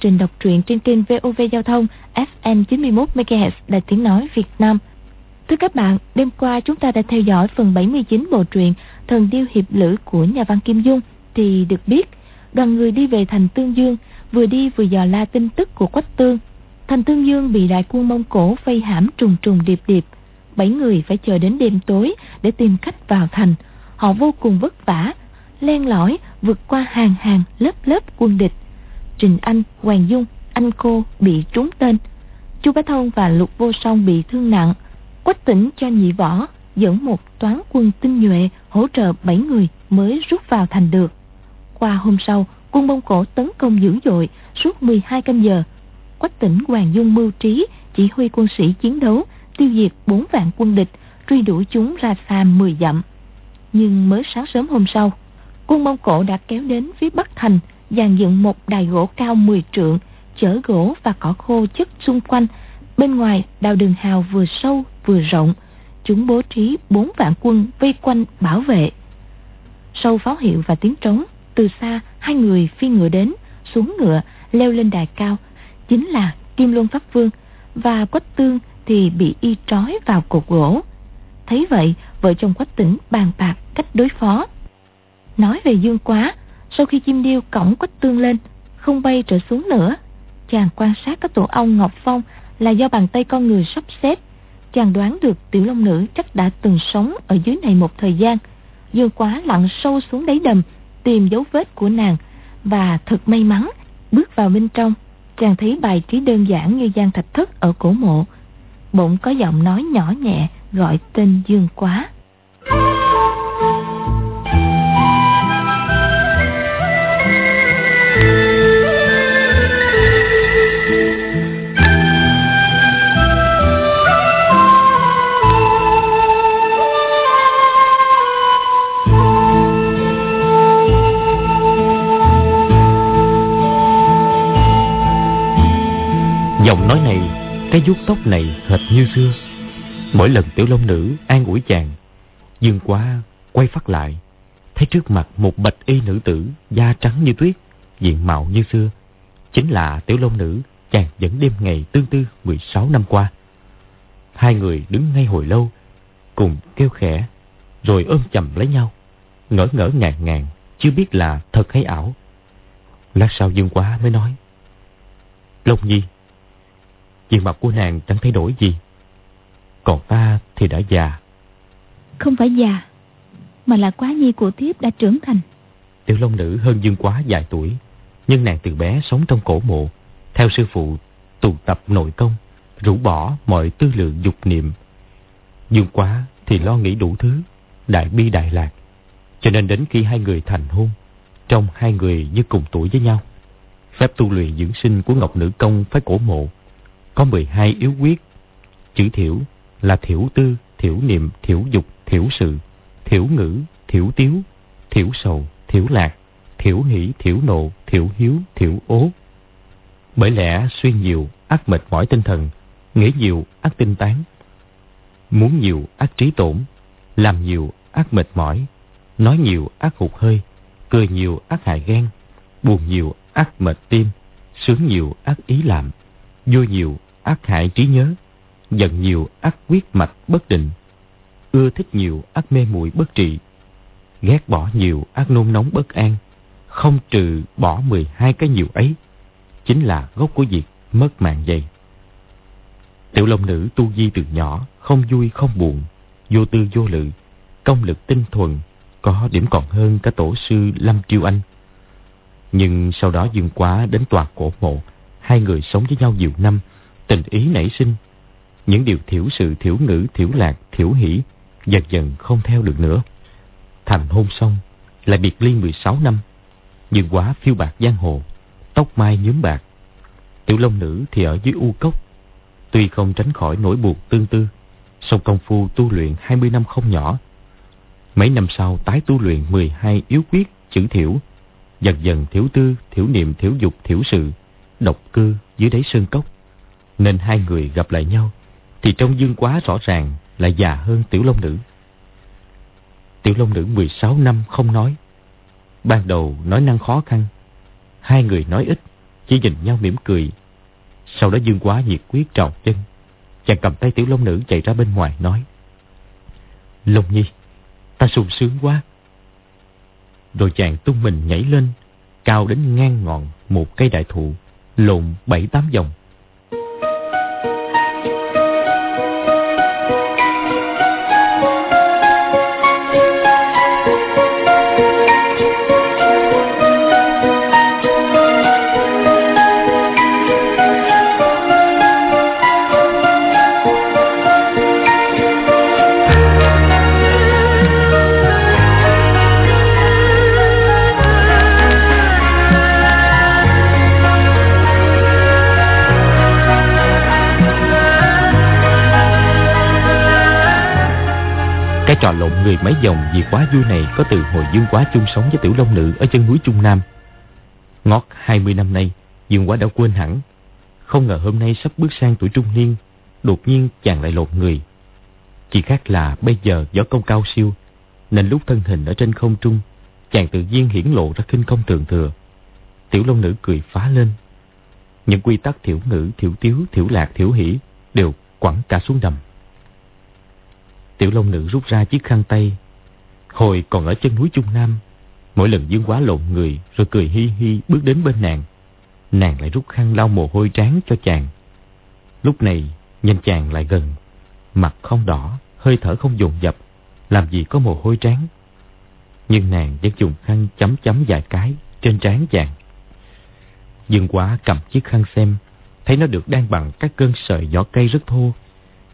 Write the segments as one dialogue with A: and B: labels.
A: trình đọc truyện trên kênh VOV Giao thông FM 91 MHz Đài Tiếng Nói Việt Nam. Thưa các bạn, đêm qua chúng ta đã theo dõi phần 79 bộ truyện Thần Điêu Hiệp Lữ của nhà văn Kim Dung thì được biết đoàn người đi về thành Tương Dương vừa đi vừa dò la tin tức của Quách Tương. Thành Tương Dương bị đại quân Mông Cổ vây hãm trùng trùng điệp điệp. Bảy người phải chờ đến đêm tối để tìm cách vào thành. Họ vô cùng vất vả, len lỏi vượt qua hàng hàng lớp lớp quân địch. Trình Anh, Hoàng Dung, Anh Cô bị trúng tên. Chu Bá Thông và Lục Vô Song bị thương nặng. Quách tỉnh cho nhị võ dẫn một toán quân tinh nhuệ hỗ trợ bảy người mới rút vào thành được. Qua hôm sau, quân Mông Cổ tấn công dữ dội suốt 12 canh giờ. Quách tỉnh Hoàng Dung mưu trí chỉ huy quân sĩ chiến đấu tiêu diệt bốn vạn quân địch truy đuổi chúng ra xa 10 dặm. Nhưng mới sáng sớm hôm sau, quân Mông Cổ đã kéo đến phía Bắc Thành dàn dựng một đài gỗ cao 10 trượng, chở gỗ và cỏ khô chất xung quanh. Bên ngoài, đào đường hào vừa sâu vừa rộng. Chúng bố trí bốn vạn quân vây quanh bảo vệ. Sau pháo hiệu và tiếng trống, từ xa hai người phi ngựa đến, xuống ngựa, leo lên đài cao. Chính là kim luân pháp vương và quách tương thì bị y trói vào cột gỗ. Thấy vậy, vợ chồng quách tỉnh bàn bạc cách đối phó. Nói về dương quá sau khi chim điêu cổng quách tương lên, không bay trở xuống nữa, chàng quan sát các tổ ong ngọc phong là do bàn tay con người sắp xếp. Chàng đoán được tiểu long nữ chắc đã từng sống ở dưới này một thời gian dương quá lặn sâu xuống đáy đầm, tìm dấu vết của nàng, và thật may mắn, bước vào bên trong, chàng thấy bài trí đơn giản như gian thạch thất ở cổ mộ. Bỗng có giọng nói nhỏ nhẹ gọi tên dương quá.
B: Giọng nói này, cái vuốt tóc này hệt như xưa. Mỗi lần tiểu long nữ an ủi chàng, Dương quá quay phát lại, thấy trước mặt một bạch y nữ tử da trắng như tuyết, diện mạo như xưa. Chính là tiểu long nữ chàng dẫn đêm ngày tương tư 16 năm qua. Hai người đứng ngay hồi lâu, cùng kêu khẽ, rồi ôm chầm lấy nhau, ngỡ ngỡ ngàng ngàng, chưa biết là thật hay ảo. Lát sau Dương quá mới nói, Long Nhi, Diện mặt của nàng chẳng thay đổi gì. Còn ta thì đã già.
C: Không phải già Mà là quá nhi của thiếp đã trưởng thành.
B: Tiểu Long Nữ hơn Dương Quá vài tuổi Nhưng nàng từ bé sống trong cổ mộ. Theo sư phụ tụ tập nội công Rũ bỏ mọi tư lượng dục niệm. Dương Quá thì lo nghĩ đủ thứ Đại bi đại lạc. Cho nên đến khi hai người thành hôn Trong hai người như cùng tuổi với nhau Phép tu luyện dưỡng sinh của Ngọc Nữ Công phái cổ mộ có 12 yếu quyết. Chữ thiểu là thiểu tư, thiểu niệm, thiểu dục, thiểu sự, thiểu ngữ, thiểu tiếu, thiểu sầu, thiểu lạc, thiểu hỷ, thiểu nộ, thiểu hiếu, thiểu ố. Bởi lẽ suy nhiều, ác mệt mỏi tinh thần, nghĩ nhiều, ác tinh tán. Muốn nhiều, ác trí tổn, làm nhiều, ác mệt mỏi, nói nhiều, ác hụt hơi, cười nhiều, ác hại gan, buồn nhiều, ác mệt tim, sướng nhiều, ác ý làm, vui nhiều, ác hại trí nhớ, giận nhiều ác quyết mạch bất định, ưa thích nhiều ác mê muội bất trị, ghét bỏ nhiều ác nôn nóng bất an, không trừ bỏ 12 cái nhiều ấy, chính là gốc của việc mất mạng dày. Tiểu Long Nữ tu di từ nhỏ, không vui không buồn, vô tư vô lự, công lực tinh thuần, có điểm còn hơn cả tổ sư Lâm Triêu Anh. Nhưng sau đó dương quá đến tòa cổ mộ, hai người sống với nhau nhiều năm, tình ý nảy sinh. Những điều thiểu sự, thiểu ngữ, thiểu lạc, thiểu hỷ dần dần không theo được nữa. Thành hôn xong, lại biệt ly 16 năm. Nhưng quá phiêu bạc giang hồ, tóc mai nhuốm bạc. Tiểu Long Nữ thì ở dưới u cốc. Tuy không tránh khỏi nỗi buộc tương tư, song công phu tu luyện 20 năm không nhỏ. Mấy năm sau tái tu luyện 12 yếu quyết chữ thiểu, dần dần thiểu tư, thiểu niệm, thiểu dục, thiểu sự, độc cư dưới đáy sơn cốc nên hai người gặp lại nhau thì trong dương quá rõ ràng là già hơn tiểu long nữ. Tiểu long nữ 16 năm không nói. Ban đầu nói năng khó khăn. Hai người nói ít, chỉ nhìn nhau mỉm cười. Sau đó Dương Quá nhiệt quyết trào chân. Chàng cầm tay tiểu long nữ chạy ra bên ngoài nói. Long Nhi, ta sung sướng quá. Rồi chàng tung mình nhảy lên, cao đến ngang ngọn một cây đại thụ, lộn bảy tám vòng trò lộn người mấy dòng vì quá vui này có từ hồi Dương Quá chung sống với Tiểu Long Nữ ở chân núi Trung Nam. Ngót 20 năm nay, Dương Quá đã quên hẳn. Không ngờ hôm nay sắp bước sang tuổi trung niên, đột nhiên chàng lại lộn người. Chỉ khác là bây giờ gió công cao siêu, nên lúc thân hình ở trên không trung, chàng tự nhiên hiển lộ ra kinh công thường thừa. Tiểu Long Nữ cười phá lên. Những quy tắc thiểu ngữ, thiểu tiếu, thiểu lạc, thiểu hỷ đều quẳng cả xuống đầm. Tiểu Long Nữ rút ra chiếc khăn tay. Hồi còn ở chân núi Trung Nam, mỗi lần Dương Quá lộn người rồi cười hi hi bước đến bên nàng. Nàng lại rút khăn lau mồ hôi trán cho chàng. Lúc này, nhìn chàng lại gần. Mặt không đỏ, hơi thở không dồn dập, làm gì có mồ hôi trán. Nhưng nàng vẫn dùng khăn chấm chấm vài cái trên trán chàng. Dương Quá cầm chiếc khăn xem, thấy nó được đan bằng các cơn sợi vỏ cây rất thô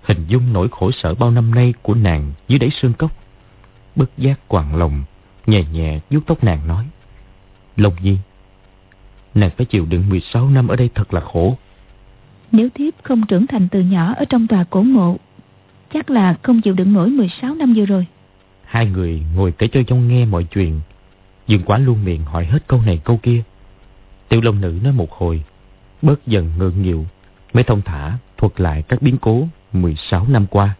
B: hình dung nỗi khổ sở bao năm nay của nàng dưới đáy xương cốc. Bất giác quặn lòng, nhẹ nhẹ vuốt tóc nàng nói. Long Nhi, nàng phải chịu đựng 16 năm ở đây thật là khổ.
C: Nếu thiếp không trưởng thành từ nhỏ ở trong tòa cổ mộ, chắc là không chịu đựng nổi 16 năm vừa rồi.
B: Hai người ngồi kể cho nhau nghe mọi chuyện. Dương quá luôn miệng hỏi hết câu này câu kia. Tiểu Long Nữ nói một hồi, bớt dần ngượng nghịu, mới thông thả thuật lại các biến cố 16 năm qua.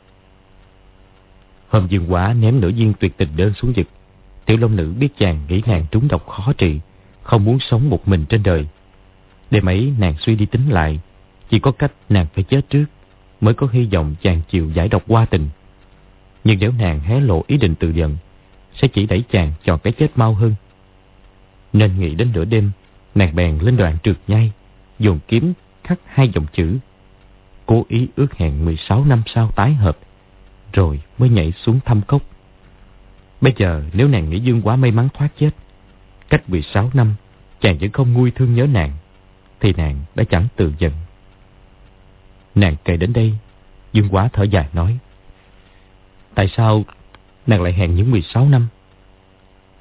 B: Hôm dương quá ném nửa viên tuyệt tình đơn xuống vực. Tiểu Long Nữ biết chàng nghĩ nàng trúng độc khó trị, không muốn sống một mình trên đời. Đêm ấy nàng suy đi tính lại, chỉ có cách nàng phải chết trước, mới có hy vọng chàng chịu giải độc qua tình. Nhưng nếu nàng hé lộ ý định tự giận, sẽ chỉ đẩy chàng chọn cái chết mau hơn. Nên nghĩ đến nửa đêm, nàng bèn lên đoạn trượt nhai, dùng kiếm khắc hai dòng chữ cố ý ước hẹn 16 năm sau tái hợp, rồi mới nhảy xuống thăm cốc. Bây giờ nếu nàng nghĩ Dương quá may mắn thoát chết, cách 16 năm chàng vẫn không nguôi thương nhớ nàng, thì nàng đã chẳng tự giận. Nàng kể đến đây, Dương quá thở dài nói, Tại sao nàng lại hẹn những 16 năm?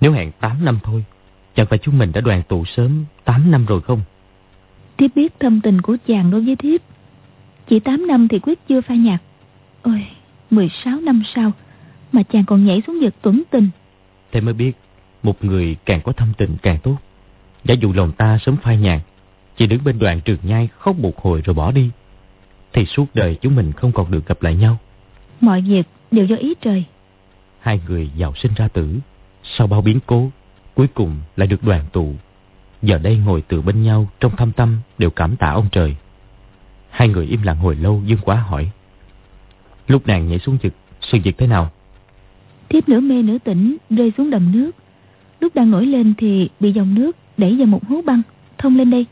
B: Nếu hẹn 8 năm thôi, chẳng phải chúng mình đã đoàn tụ sớm 8 năm rồi không?
C: Thiếp biết thâm tình của chàng đối với thiếp chỉ 8 năm thì quyết chưa pha nhạc Ôi 16 năm sau Mà chàng còn nhảy xuống vực tuấn tình
B: Thế mới biết Một người càng có thâm tình càng tốt. Giả dụ lòng ta sớm phai nhạc Chỉ đứng bên đoạn trường nhai khóc một hồi rồi bỏ đi Thì suốt đời chúng mình không còn được gặp lại nhau.
C: Mọi việc đều do ý trời.
B: Hai người giàu sinh ra tử Sau bao biến cố Cuối cùng lại được đoàn tụ. Giờ đây ngồi từ bên nhau Trong thâm tâm đều cảm tạ ông trời Hai người im lặng hồi lâu Dương Quá hỏi. Lúc nàng nhảy xuống vực, sự việc thế nào?
C: Thiếp nửa mê nửa tỉnh rơi xuống đầm nước. Lúc đang nổi lên thì bị dòng nước đẩy vào một hố băng, thông lên đây.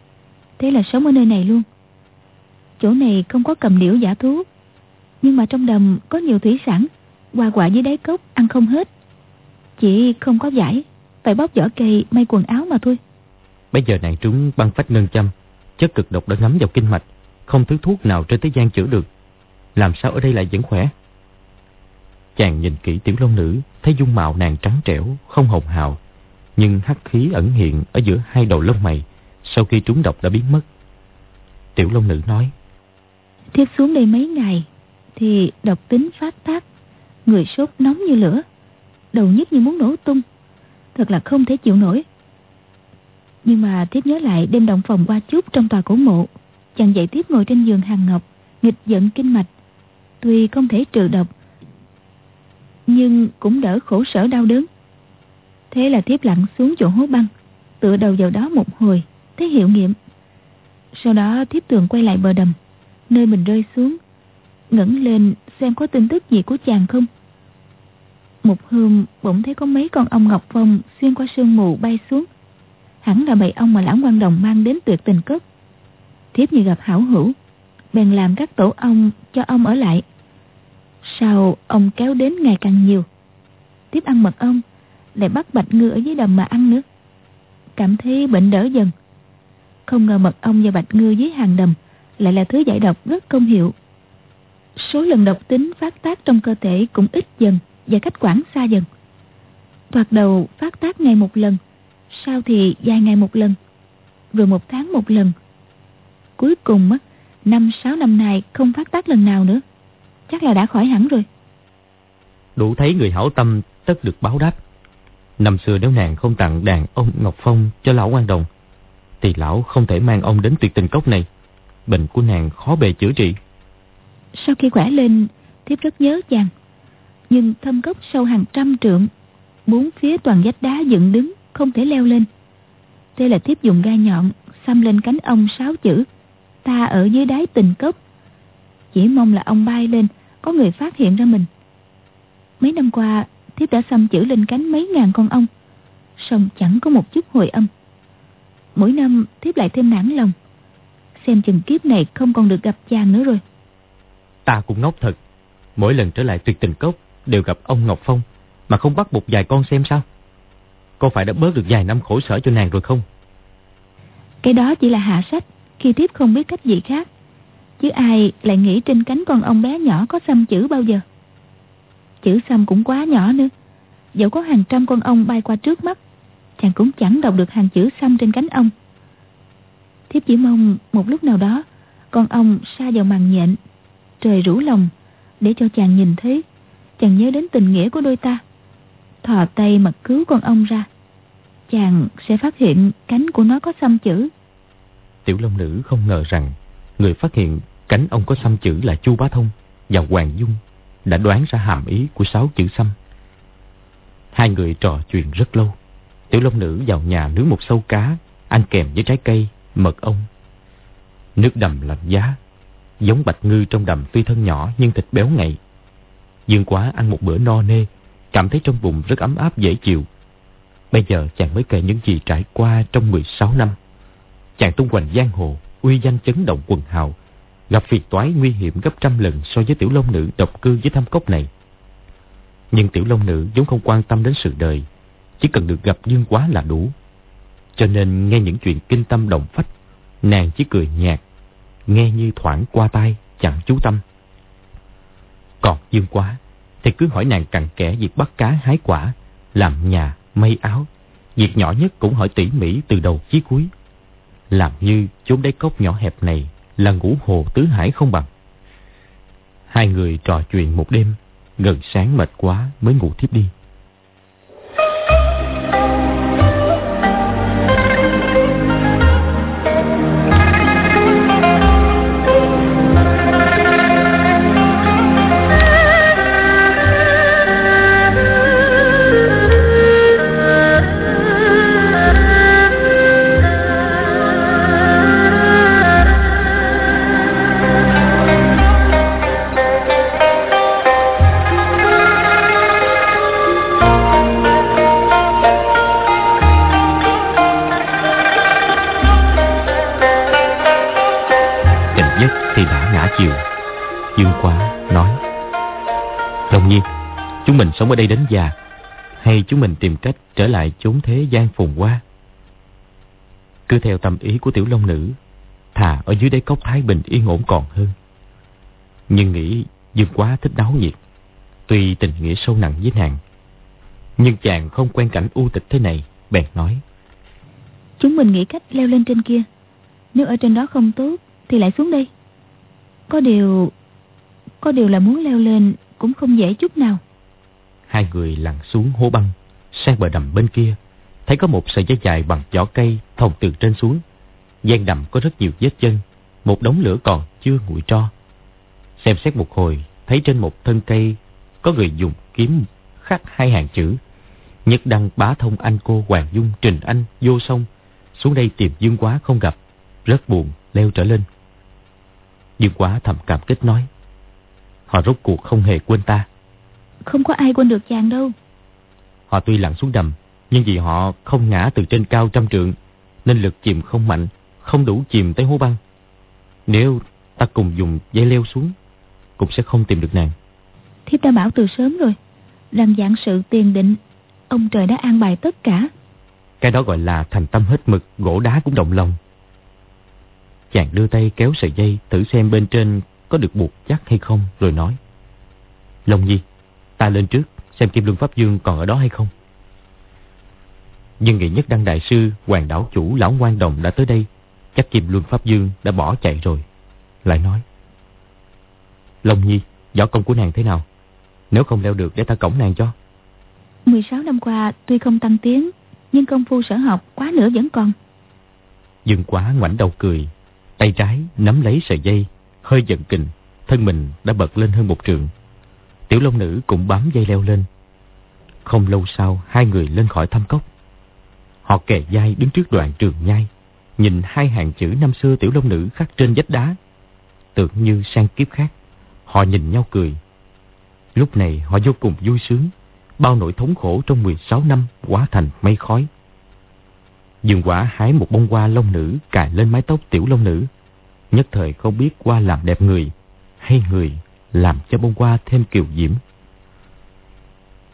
C: Thế là sống ở nơi này luôn. Chỗ này không có cầm điểu giả thú. Nhưng mà trong đầm có nhiều thủy sản, hoa quả dưới đáy cốc ăn không hết. Chỉ không có giải, phải bóc vỏ cây may quần áo mà thôi.
B: Bây giờ nàng trúng băng phách ngân châm, chất cực độc đã ngấm vào kinh mạch, không thứ thuốc nào trên thế gian chữa được. Làm sao ở đây lại vẫn khỏe? Chàng nhìn kỹ tiểu long nữ, thấy dung mạo nàng trắng trẻo, không hồng hào. Nhưng hắc khí ẩn hiện ở giữa hai đầu lông mày, sau khi trúng độc đã biến mất. Tiểu long nữ nói.
C: Thiếp xuống đây mấy ngày, thì độc tính phát tác, người sốt nóng như lửa, đầu nhức như muốn nổ tung. Thật là không thể chịu nổi. Nhưng mà thiếp nhớ lại đêm động phòng qua chút trong tòa cổ mộ Chàng dậy tiếp ngồi trên giường hàng ngọc, Nghịch giận kinh mạch. Tuy không thể trừ độc, Nhưng cũng đỡ khổ sở đau đớn. Thế là thiếp lặn xuống chỗ hố băng, Tựa đầu vào đó một hồi Thế hiệu nghiệm. Sau đó tiếp tường quay lại bờ đầm, Nơi mình rơi xuống, ngẩng lên xem có tin tức gì của chàng không. Một hôm, bỗng thấy có mấy con ong ngọc phong Xuyên qua sương mù bay xuống. Hẳn là bầy ong mà lão quan đồng mang đến tuyệt tình cất. Thiếp như gặp hảo hữu. Bèn làm các tổ ong cho ông ở lại. Sau, ông kéo đến ngày càng nhiều. Tiếp ăn mật ong, Lại bắt bạch ngư ở dưới đầm mà ăn nữa. Cảm thấy bệnh đỡ dần. Không ngờ mật ong và bạch ngư dưới hàng đầm Lại là thứ giải độc rất công hiệu. Số lần độc tính phát tác trong cơ thể cũng ít dần Và cách quản xa dần. Thoạt đầu phát tác ngày một lần, Sau thì vài ngày một lần Rồi một tháng một lần Cuối cùng á Năm sáu năm nay không phát tác lần nào nữa. Chắc là đã khỏi hẳn rồi.
B: Đủ thấy người hảo tâm tất được báo đáp. Năm xưa nếu nàng không tặng đàn ông Ngọc Phong cho lão quan đồng Thì lão không thể mang ông đến tuyệt tình cốc này. Bệnh của nàng khó bề chữa trị.
C: Sau khi khỏe lên Thiếp rất nhớ chàng. Nhưng thâm cốc sâu hàng trăm trượng Bốn phía toàn vách đá dựng đứng Không thể leo lên. Thế là thiếp dùng gai nhọn Xăm lên cánh ông sáu chữ Ta ở dưới đáy tình cốc. Chỉ mong là ông bay lên Có người phát hiện ra mình. Mấy năm qua thiếp đã xăm chữ lên cánh mấy ngàn con ong song chẳng có một chút hồi âm. Mỗi năm thiếp lại thêm nản lòng. Xem chừng kiếp này không còn được gặp chàng nữa rồi.
B: Ta cũng ngốc thật. Mỗi lần trở lại tuyệt tình cốc đều gặp ông ngọc phong mà không bắt một vài con xem sao? Có phải đã bớt được vài năm khổ sở cho nàng rồi không?
C: Cái đó chỉ là hạ sách khi thiếp không biết cách gì khác, chứ ai lại nghĩ trên cánh con ong bé nhỏ có xăm chữ bao giờ? Chữ xăm cũng quá nhỏ nữa. Dẫu có hàng trăm con ong bay qua trước mắt, Chàng cũng chẳng đọc được hàng chữ xăm trên cánh ong Thiếp chỉ mong một lúc nào đó, Con ong xa vào màn nhện, Trời rủ lòng, Để cho chàng nhìn thấy. Chàng nhớ đến tình nghĩa của đôi ta. Thò tay mà cứu con ong ra, Chàng sẽ phát hiện cánh của nó có xăm chữ.
B: Tiểu Long Nữ không ngờ rằng Người phát hiện cánh ông có xăm chữ là Chu Bá Thông Và Hoàng Dung đã đoán ra hàm ý của sáu chữ xăm. Hai người trò chuyện rất lâu. Tiểu Long Nữ vào nhà nướng một sâu cá, ăn kèm với trái cây, mật ong. Nước đầm lạnh giá, giống bạch ngư trong đầm tuy thân nhỏ nhưng thịt béo ngậy. Dương quá ăn một bữa no nê, cảm thấy trong bụng rất ấm áp dễ chịu. Bây giờ chàng mới kể những gì trải qua trong 16 năm. Chàng tung hoành giang hồ, uy danh chấn động quần hào, gặp phiệt toái nguy hiểm gấp trăm lần so với tiểu long nữ độc cư với thăm cốc này. Nhưng tiểu long nữ vốn không quan tâm đến sự đời, chỉ cần được gặp Dương Quá là đủ. Cho nên nghe những chuyện kinh tâm động phách, nàng chỉ cười nhạt, nghe như thoảng qua tai, chẳng chú tâm. Còn Dương Quá thì cứ hỏi nàng cặn kẽ việc bắt cá hái quả, làm nhà, may áo. Việc nhỏ nhất cũng hỏi tỉ mỉ từ đầu chí cuối. Làm như chốn đáy cốc nhỏ hẹp này là ngũ hồ tứ hải không bằng. Hai người trò chuyện một đêm, gần sáng mệt quá mới ngủ thiếp đi. Dương quá nói. đồng nhiên, Chúng mình sống ở đây đến già Hay chúng mình tìm cách trở lại chốn thế gian phồn hoa? Cứ theo tâm ý của tiểu long nữ Thà ở dưới đáy cốc Thái Bình yên ổn còn hơn. Nhưng nghĩ Dương quá thích đáo nhiệt Tuy tình nghĩa sâu nặng với nàng Nhưng chàng không quen cảnh u tịch thế này Bèn nói.
C: Chúng mình nghĩ cách leo lên trên kia Nếu ở trên đó không tốt Thì lại xuống đây. Có điều có điều là muốn leo lên Cũng không dễ chút nào
B: Hai người lặn xuống hố băng, sang bờ đầm bên kia. Thấy có một sợi dây dài bằng vỏ cây thòng từ trên xuống. gian đầm có rất nhiều vết chân, một đống lửa còn chưa nguội tro. Xem xét một hồi, thấy trên một thân cây có người dùng kiếm khắc hai hàng chữ. Nhất đăng bá thông anh cô Hoàng Dung Trình Anh vô sông. Xuống đây tìm Dương Quá không gặp. Rất buồn, leo trở lên. Dương quá thầm cảm kích nói. Họ rốt cuộc không hề quên ta.
C: Không có ai quên được chàng đâu.
B: Họ tuy lặn xuống đầm, nhưng vì họ không ngã từ trên cao trăm trượng, nên lực chìm không mạnh, không đủ chìm tới hố băng. Nếu ta cùng dùng dây leo xuống, cũng sẽ không tìm được nàng.
C: Thiếp ta bảo từ sớm rồi, rằng dạng sự tiền định, ông trời đã an bài tất cả.
B: Cái đó gọi là thành tâm hết mực, gỗ đá cũng động lòng. Chàng đưa tay kéo sợi dây thử xem bên trên có được buộc chắc hay không rồi nói. Long Nhi, ta lên trước xem Kim Luân Pháp Dương còn ở đó hay không. Nhưng nghị nhất đăng đại sư, hoàng đảo chủ lão ngoan đồng đã tới đây. Chắc Kim Luân Pháp Dương đã bỏ chạy rồi. Lại nói. Long Nhi, võ công của nàng thế nào? Nếu không leo được để ta cổng nàng cho.
C: 16 năm qua tuy không tăng tiến, nhưng công phu sở học quá nữa vẫn còn.
B: Dương quá ngoảnh đầu cười, tay trái nắm lấy sợi dây, hơi giận kình, thân mình đã bật lên hơn một trượng. Tiểu Long Nữ cũng bám dây leo lên. Không lâu sau, hai người lên khỏi thăm cốc. Họ kề vai đứng trước đoạn trường nhai, nhìn hai hàng chữ năm xưa Tiểu Long Nữ khắc trên vách đá. Tưởng như sang kiếp khác, họ nhìn nhau cười. Lúc này họ vô cùng vui sướng, bao nỗi thống khổ trong 16 năm quá thành mây khói. Dương quả hái một bông hoa long nữ cài lên mái tóc tiểu long nữ. Nhất thời không biết qua làm đẹp người, hay người làm cho bông hoa thêm kiều diễm.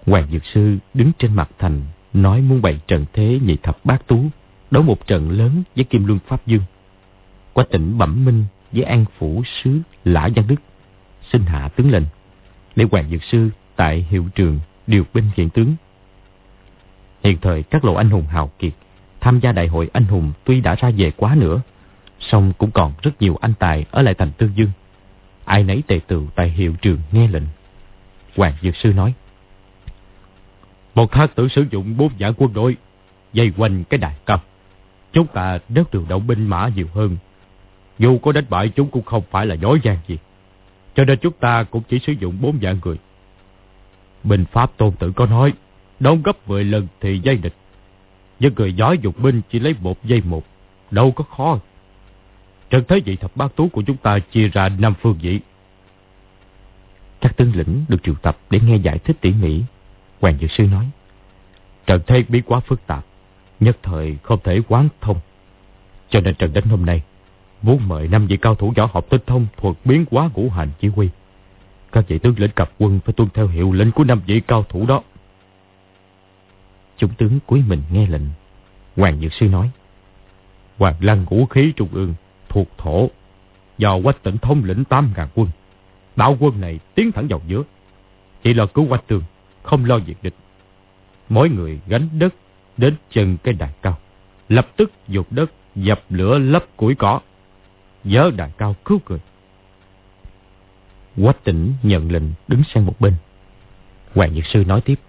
B: Hoàng Dược Sư đứng trên mặt thành, nói muốn bày trận thế nhị thập bát tú, đấu một trận lớn với Kim Luân Pháp Dương. Qua tỉnh Bẩm Minh với An Phủ Sứ Lã Văn Đức, xin hạ tướng lệnh, để Hoàng Dược Sư tại hiệu trường điều binh hiện tướng. Hiện thời các lộ anh hùng hào kiệt tham gia đại hội anh hùng tuy đã ra về quá nữa, song cũng còn rất nhiều anh tài ở lại thành Tương Dương. Ai nấy tề tựu tại hiệu trường nghe lệnh. Hoàng Dược Sư nói. Một thác tử sử dụng bốn vạn quân đội, dây quanh cái đài cao. Chúng ta nếu điều động binh mã nhiều hơn, dù có đánh bại chúng cũng không phải là dối gian gì. Cho nên chúng ta cũng chỉ sử dụng bốn vạn người. Bình Pháp Tôn Tử có nói, đóng gấp 10 lần thì dây địch. Nhưng người giỏi dục binh chỉ lấy một dây một, đâu có khó. Trận thế vị thập bát tú của chúng ta chia ra năm phương vị. Các tướng lĩnh được triệu tập để nghe giải thích tỉ mỉ. Hoàng Dược Sư nói, trận thế biến quá phức tạp, nhất thời không thể quán thông. Cho nên trận đánh hôm nay, muốn mời năm vị cao thủ võ học tinh thông thuật biến quá ngũ hành chỉ huy. Các vị tướng lĩnh cặp quân phải tuân theo hiệu lệnh của năm vị cao thủ đó. Chúng tướng cuối mình nghe lệnh. Hoàng Dược Sư nói. Hoàng Lăng ngũ khí trung ương thuộc thổ do quách tỉnh thông lĩnh 8.000 quân. Đạo quân này tiến thẳng vào giữa. Chỉ lo cứu quách tường, không lo diệt địch. Mỗi người gánh đất đến chân cái đài cao. Lập tức dục đất dập lửa lấp củi cỏ. Dỡ đài cao cứu người. Quách tỉnh nhận lệnh đứng sang một bên. Hoàng Nhật Sư nói tiếp.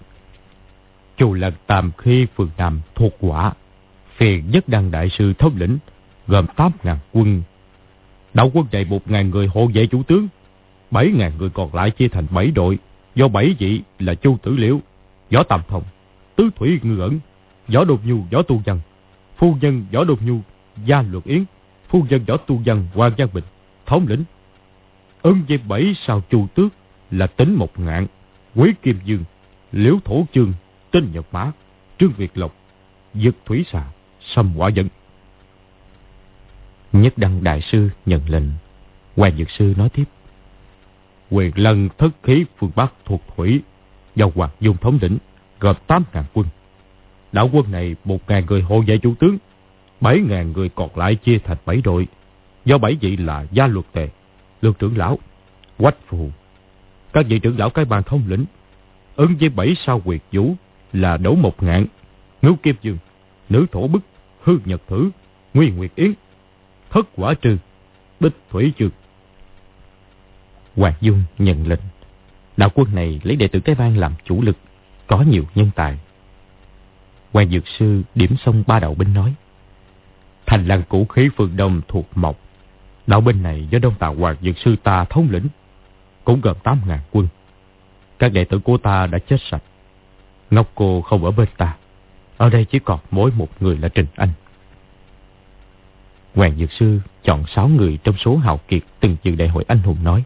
B: Chù lần tàm khi phường Nam thuộc quả. Phiền nhất đăng đại sư thống lĩnh gồm 8.000 quân. Đạo quân chạy 1.000 người hộ vệ chủ tướng. 7.000 người còn lại chia thành 7 đội. Do 7 vị là Chu Tử Liễu, Võ Tam Thông, Tứ Thủy Ngư Ẩn, Võ Đột Nhu, Võ Tu Văn, Phu Nhân Võ Đột Nhu, Gia Luật Yến, Phu Nhân Võ Tu Văn, Hoàng Giang Bình, thống lĩnh Ân dây 7 sao chu tước là tính một ngạn, quý kim dương, liễu thổ chương, tinh nhật mã, trương việt lộc, dực thủy xà, xâm quả dân. Nhất đăng đại sư nhận lệnh, Hoàng Dược Sư nói tiếp. Quyền lân thất khí phương Bắc thuộc thủy, do Hoàng Dung thống lĩnh, gồm 8.000 quân. Đảo quân này 1.000 người hộ vệ chủ tướng, 7.000 người còn lại chia thành 7 đội, do 7 vị là gia luật tề, lương trưởng lão, quách phù. Các vị trưởng lão cái bàn thông lĩnh, ứng với 7 sao quyệt vũ là đấu một ngạn, ngưu kim dương, nữ thổ bức, hư nhật thử, nguyên nguyệt yến, thất quả trừ, bích thủy trừ Hoàng Dung nhận lệnh. Đạo quân này lấy đệ tử cái vang làm chủ lực, có nhiều nhân tài. Hoàng Dược Sư điểm xong ba đạo binh nói. Thành làng cũ khí phương đông thuộc mộc, Đạo binh này do Đông Tà Hoàng Dược Sư ta thống lĩnh, cũng gồm 8.000 quân. Các đệ tử của ta đã chết sạch. Ngọc Cô không ở bên ta. Ở đây chỉ còn mỗi một người là Trình Anh. Hoàng Dược Sư chọn 6 người trong số hào kiệt từng dự đại hội anh hùng nói.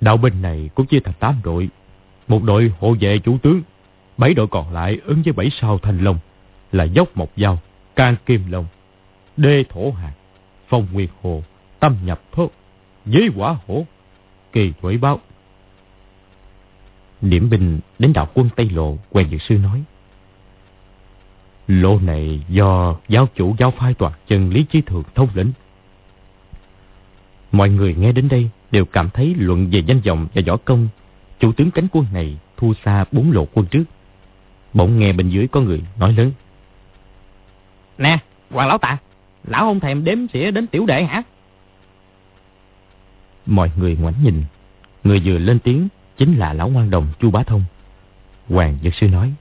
B: Đạo binh này cũng chia thành 8 đội. Một đội hộ vệ chủ tướng, 7 đội còn lại ứng với 7 sao thành long là dốc một dao, can kim long, đê thổ hạt, phong nguyệt hồ, tâm nhập thốt, giới quả hổ, kỳ thủy báo. Điểm Bình đến đạo quân Tây Lộ, Hoàng Dược Sư nói. Lô này do giáo chủ giáo phái toàn chân Lý Chí Thường thông lĩnh. Mọi người nghe đến đây đều cảm thấy luận về danh vọng và võ công. Chủ tướng cánh quân này thua xa bốn lộ quân trước. Bỗng nghe bên dưới có người nói lớn.
D: Nè, Hoàng Lão Tạ, Lão không thèm đếm xỉa đến tiểu đệ hả?
B: Mọi người ngoảnh nhìn. Người vừa lên tiếng chính là Lão Ngoan Đồng Chu Bá Thông. Hoàng Dược Sư nói.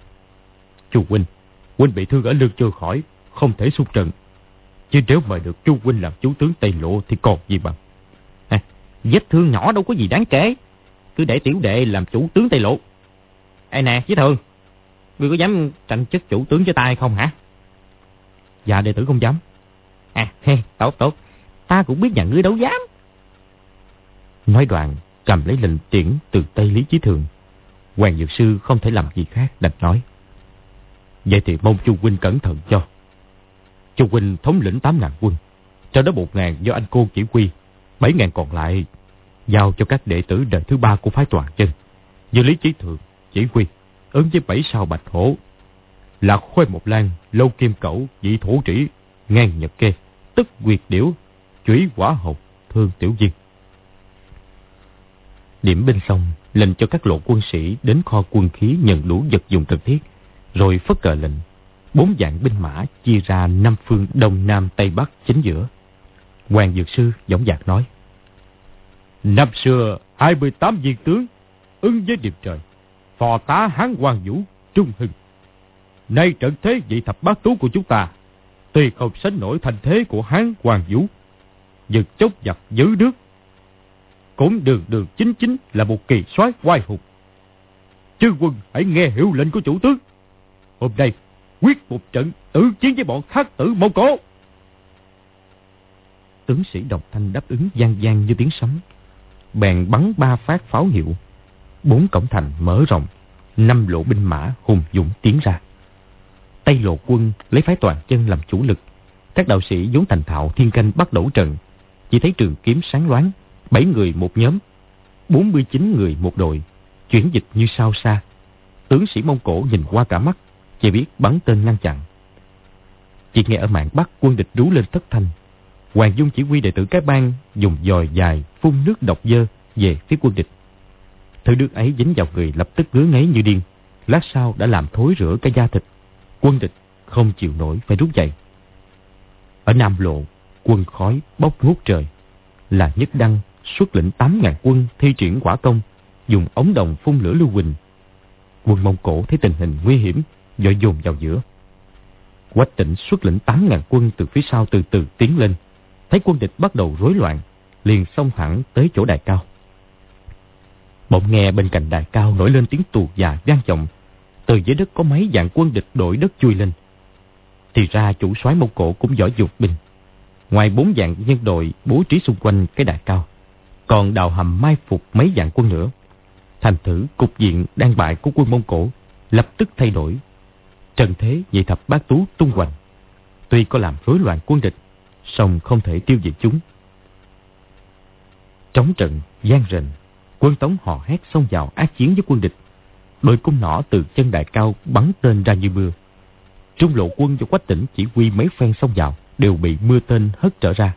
B: Chu Huynh, Huynh bị thương ở lưng chưa khỏi, không thể xung trận. Chứ nếu mời được Chu Huynh làm chú tướng Tây Lộ thì còn gì bằng.
D: À, vết thương nhỏ đâu có gì đáng kể. Cứ để tiểu đệ làm chủ tướng Tây Lộ. Ê nè, với thường, ngươi có dám tranh chức chủ tướng cho ta hay không hả?
B: Dạ đệ tử không dám.
D: À, he, tốt tốt, ta cũng biết nhà ngươi đâu dám.
B: Nói đoạn, cầm lấy lệnh tiễn từ tay Lý Chí Thường. Hoàng Dược Sư không thể làm gì khác đành nói. Vậy thì mong Chu Huynh cẩn thận cho. Chu Huynh thống lĩnh 8.000 quân. Cho đó 1.000 do anh cô chỉ huy. 7.000 còn lại giao cho các đệ tử đời thứ ba của phái toàn chân. Do Lý Chí thượng chỉ huy ứng với bảy sao bạch hổ. là khuê một lan, lâu kim cẩu, dị thủ trĩ, ngang nhật kê, tức quyệt điểu, chủy quả hồng, thương tiểu viên. Điểm binh xong, lệnh cho các lộ quân sĩ đến kho quân khí nhận đủ vật dụng cần thiết, rồi phất cờ lệnh. Bốn dạng binh mã chia ra năm phương đông nam tây bắc chính giữa. Hoàng Dược Sư giống dạc nói. Năm xưa, 28 viên tướng, ứng với điệp trời, phò tá Hán Hoàng Vũ, Trung Hưng. Nay trận thế vị thập bát tú của chúng ta, tuy không sánh nổi thành thế của Hán Hoàng Vũ, nhưng chốc giặc giữ nước cũng đường đường chính chính là một kỳ soái oai hùng. Chư quân hãy nghe hiệu lệnh của chủ tướng. Hôm nay, quyết một trận tử chiến với bọn khắc tử Mông Cổ. Tướng sĩ Độc thanh đáp ứng gian gian như tiếng sấm. Bèn bắn ba phát pháo hiệu. Bốn cổng thành mở rộng. Năm lộ binh mã hùng dũng tiến ra. Tây lộ quân lấy phái toàn chân làm chủ lực. Các đạo sĩ vốn thành thạo thiên canh bắt đổ trận. Chỉ thấy trường kiếm sáng loáng bảy người một nhóm, 49 người một đội, chuyển dịch như sao xa. Tướng sĩ Mông Cổ nhìn qua cả mắt, chỉ biết bắn tên ngăn chặn. Chỉ nghe ở mạng Bắc quân địch rú lên thất thanh. Hoàng Dung chỉ huy đệ tử cái bang dùng dòi dài phun nước độc dơ về phía quân địch. Thứ nước ấy dính vào người lập tức ngứa ngáy như điên. Lát sau đã làm thối rửa cái da thịt. Quân địch không chịu nổi phải rút dậy. Ở Nam Lộ, quân khói bốc ngút trời. Là Nhất Đăng xuất lĩnh 8.000 quân thi triển quả công, dùng ống đồng phun lửa lưu huỳnh. Quân Mông Cổ thấy tình hình nguy hiểm, dội dồn vào giữa. Quách tỉnh xuất lĩnh 8.000 quân từ phía sau từ từ tiến lên. Thấy quân địch bắt đầu rối loạn, liền xông thẳng tới chỗ đài cao. Bỗng nghe bên cạnh đài cao nổi lên tiếng tù già vang vọng. Từ dưới đất có mấy dạng quân địch đổi đất chui lên. Thì ra chủ soái Mông Cổ cũng giỏi dục binh. Ngoài bốn dạng nhân đội bố trí xung quanh cái đài cao, còn đào hầm mai phục mấy dạng quân nữa. Thành thử cục diện đang bại của quân Mông Cổ lập tức thay đổi. Trần thế nhị thập bát tú tung hoành. Tuy có làm rối loạn quân địch, song không thể tiêu diệt chúng. Trống trận, gian rền, quân tống hò hét xông vào ác chiến với quân địch. Đội cung nỏ từ chân đại cao bắn tên ra như mưa. Trung lộ quân do quách tỉnh chỉ huy mấy phen xông vào đều bị mưa tên hất trở ra.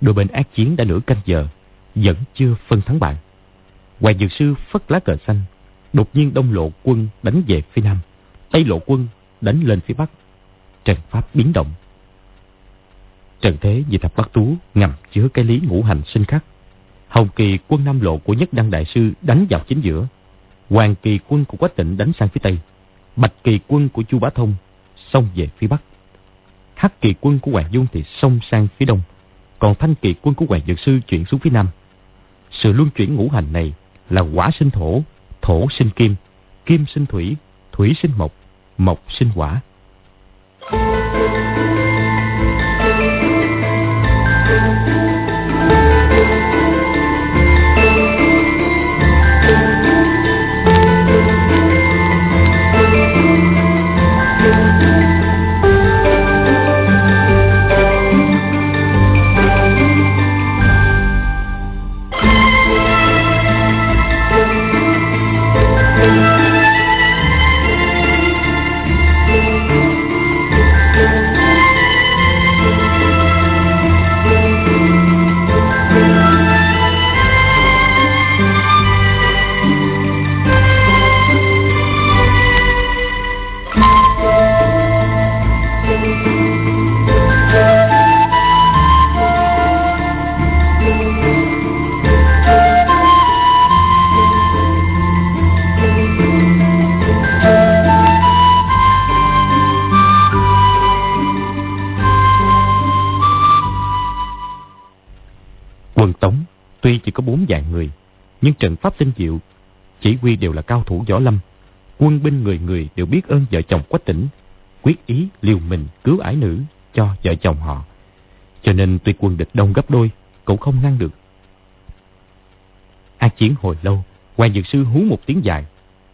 B: Đôi bên ác chiến đã nửa canh giờ, vẫn chưa phân thắng bại. Hoàng Dược Sư phất lá cờ xanh, đột nhiên đông lộ quân đánh về phía nam, tây lộ quân đánh lên phía bắc. Trần pháp biến động. Trần thế vì thập bát tú ngầm chứa cái lý ngũ hành sinh khắc. Hồng kỳ quân nam lộ của nhất đăng đại sư đánh vào chính giữa. Hoàng kỳ quân của Quách Tịnh đánh sang phía tây. Bạch kỳ quân của Chu Bá Thông xông về phía bắc. Hắc kỳ quân của Hoàng Dung thì xông sang phía đông. Còn thanh kỳ quân của Hoàng Dược Sư chuyển xuống phía nam. Sự luân chuyển ngũ hành này là quả sinh thổ, thổ sinh kim, kim sinh thủy, thủy sinh mộc, mộc sinh quả. Tuy chỉ có bốn vạn người, nhưng trận pháp tinh diệu, chỉ huy đều là cao thủ võ lâm. Quân binh người người đều biết ơn vợ chồng quách tỉnh, quyết ý liều mình cứu ái nữ cho vợ chồng họ. Cho nên tuy quân địch đông gấp đôi, cũng không ngăn được. a chiến hồi lâu, Hoàng Dược Sư hú một tiếng dài.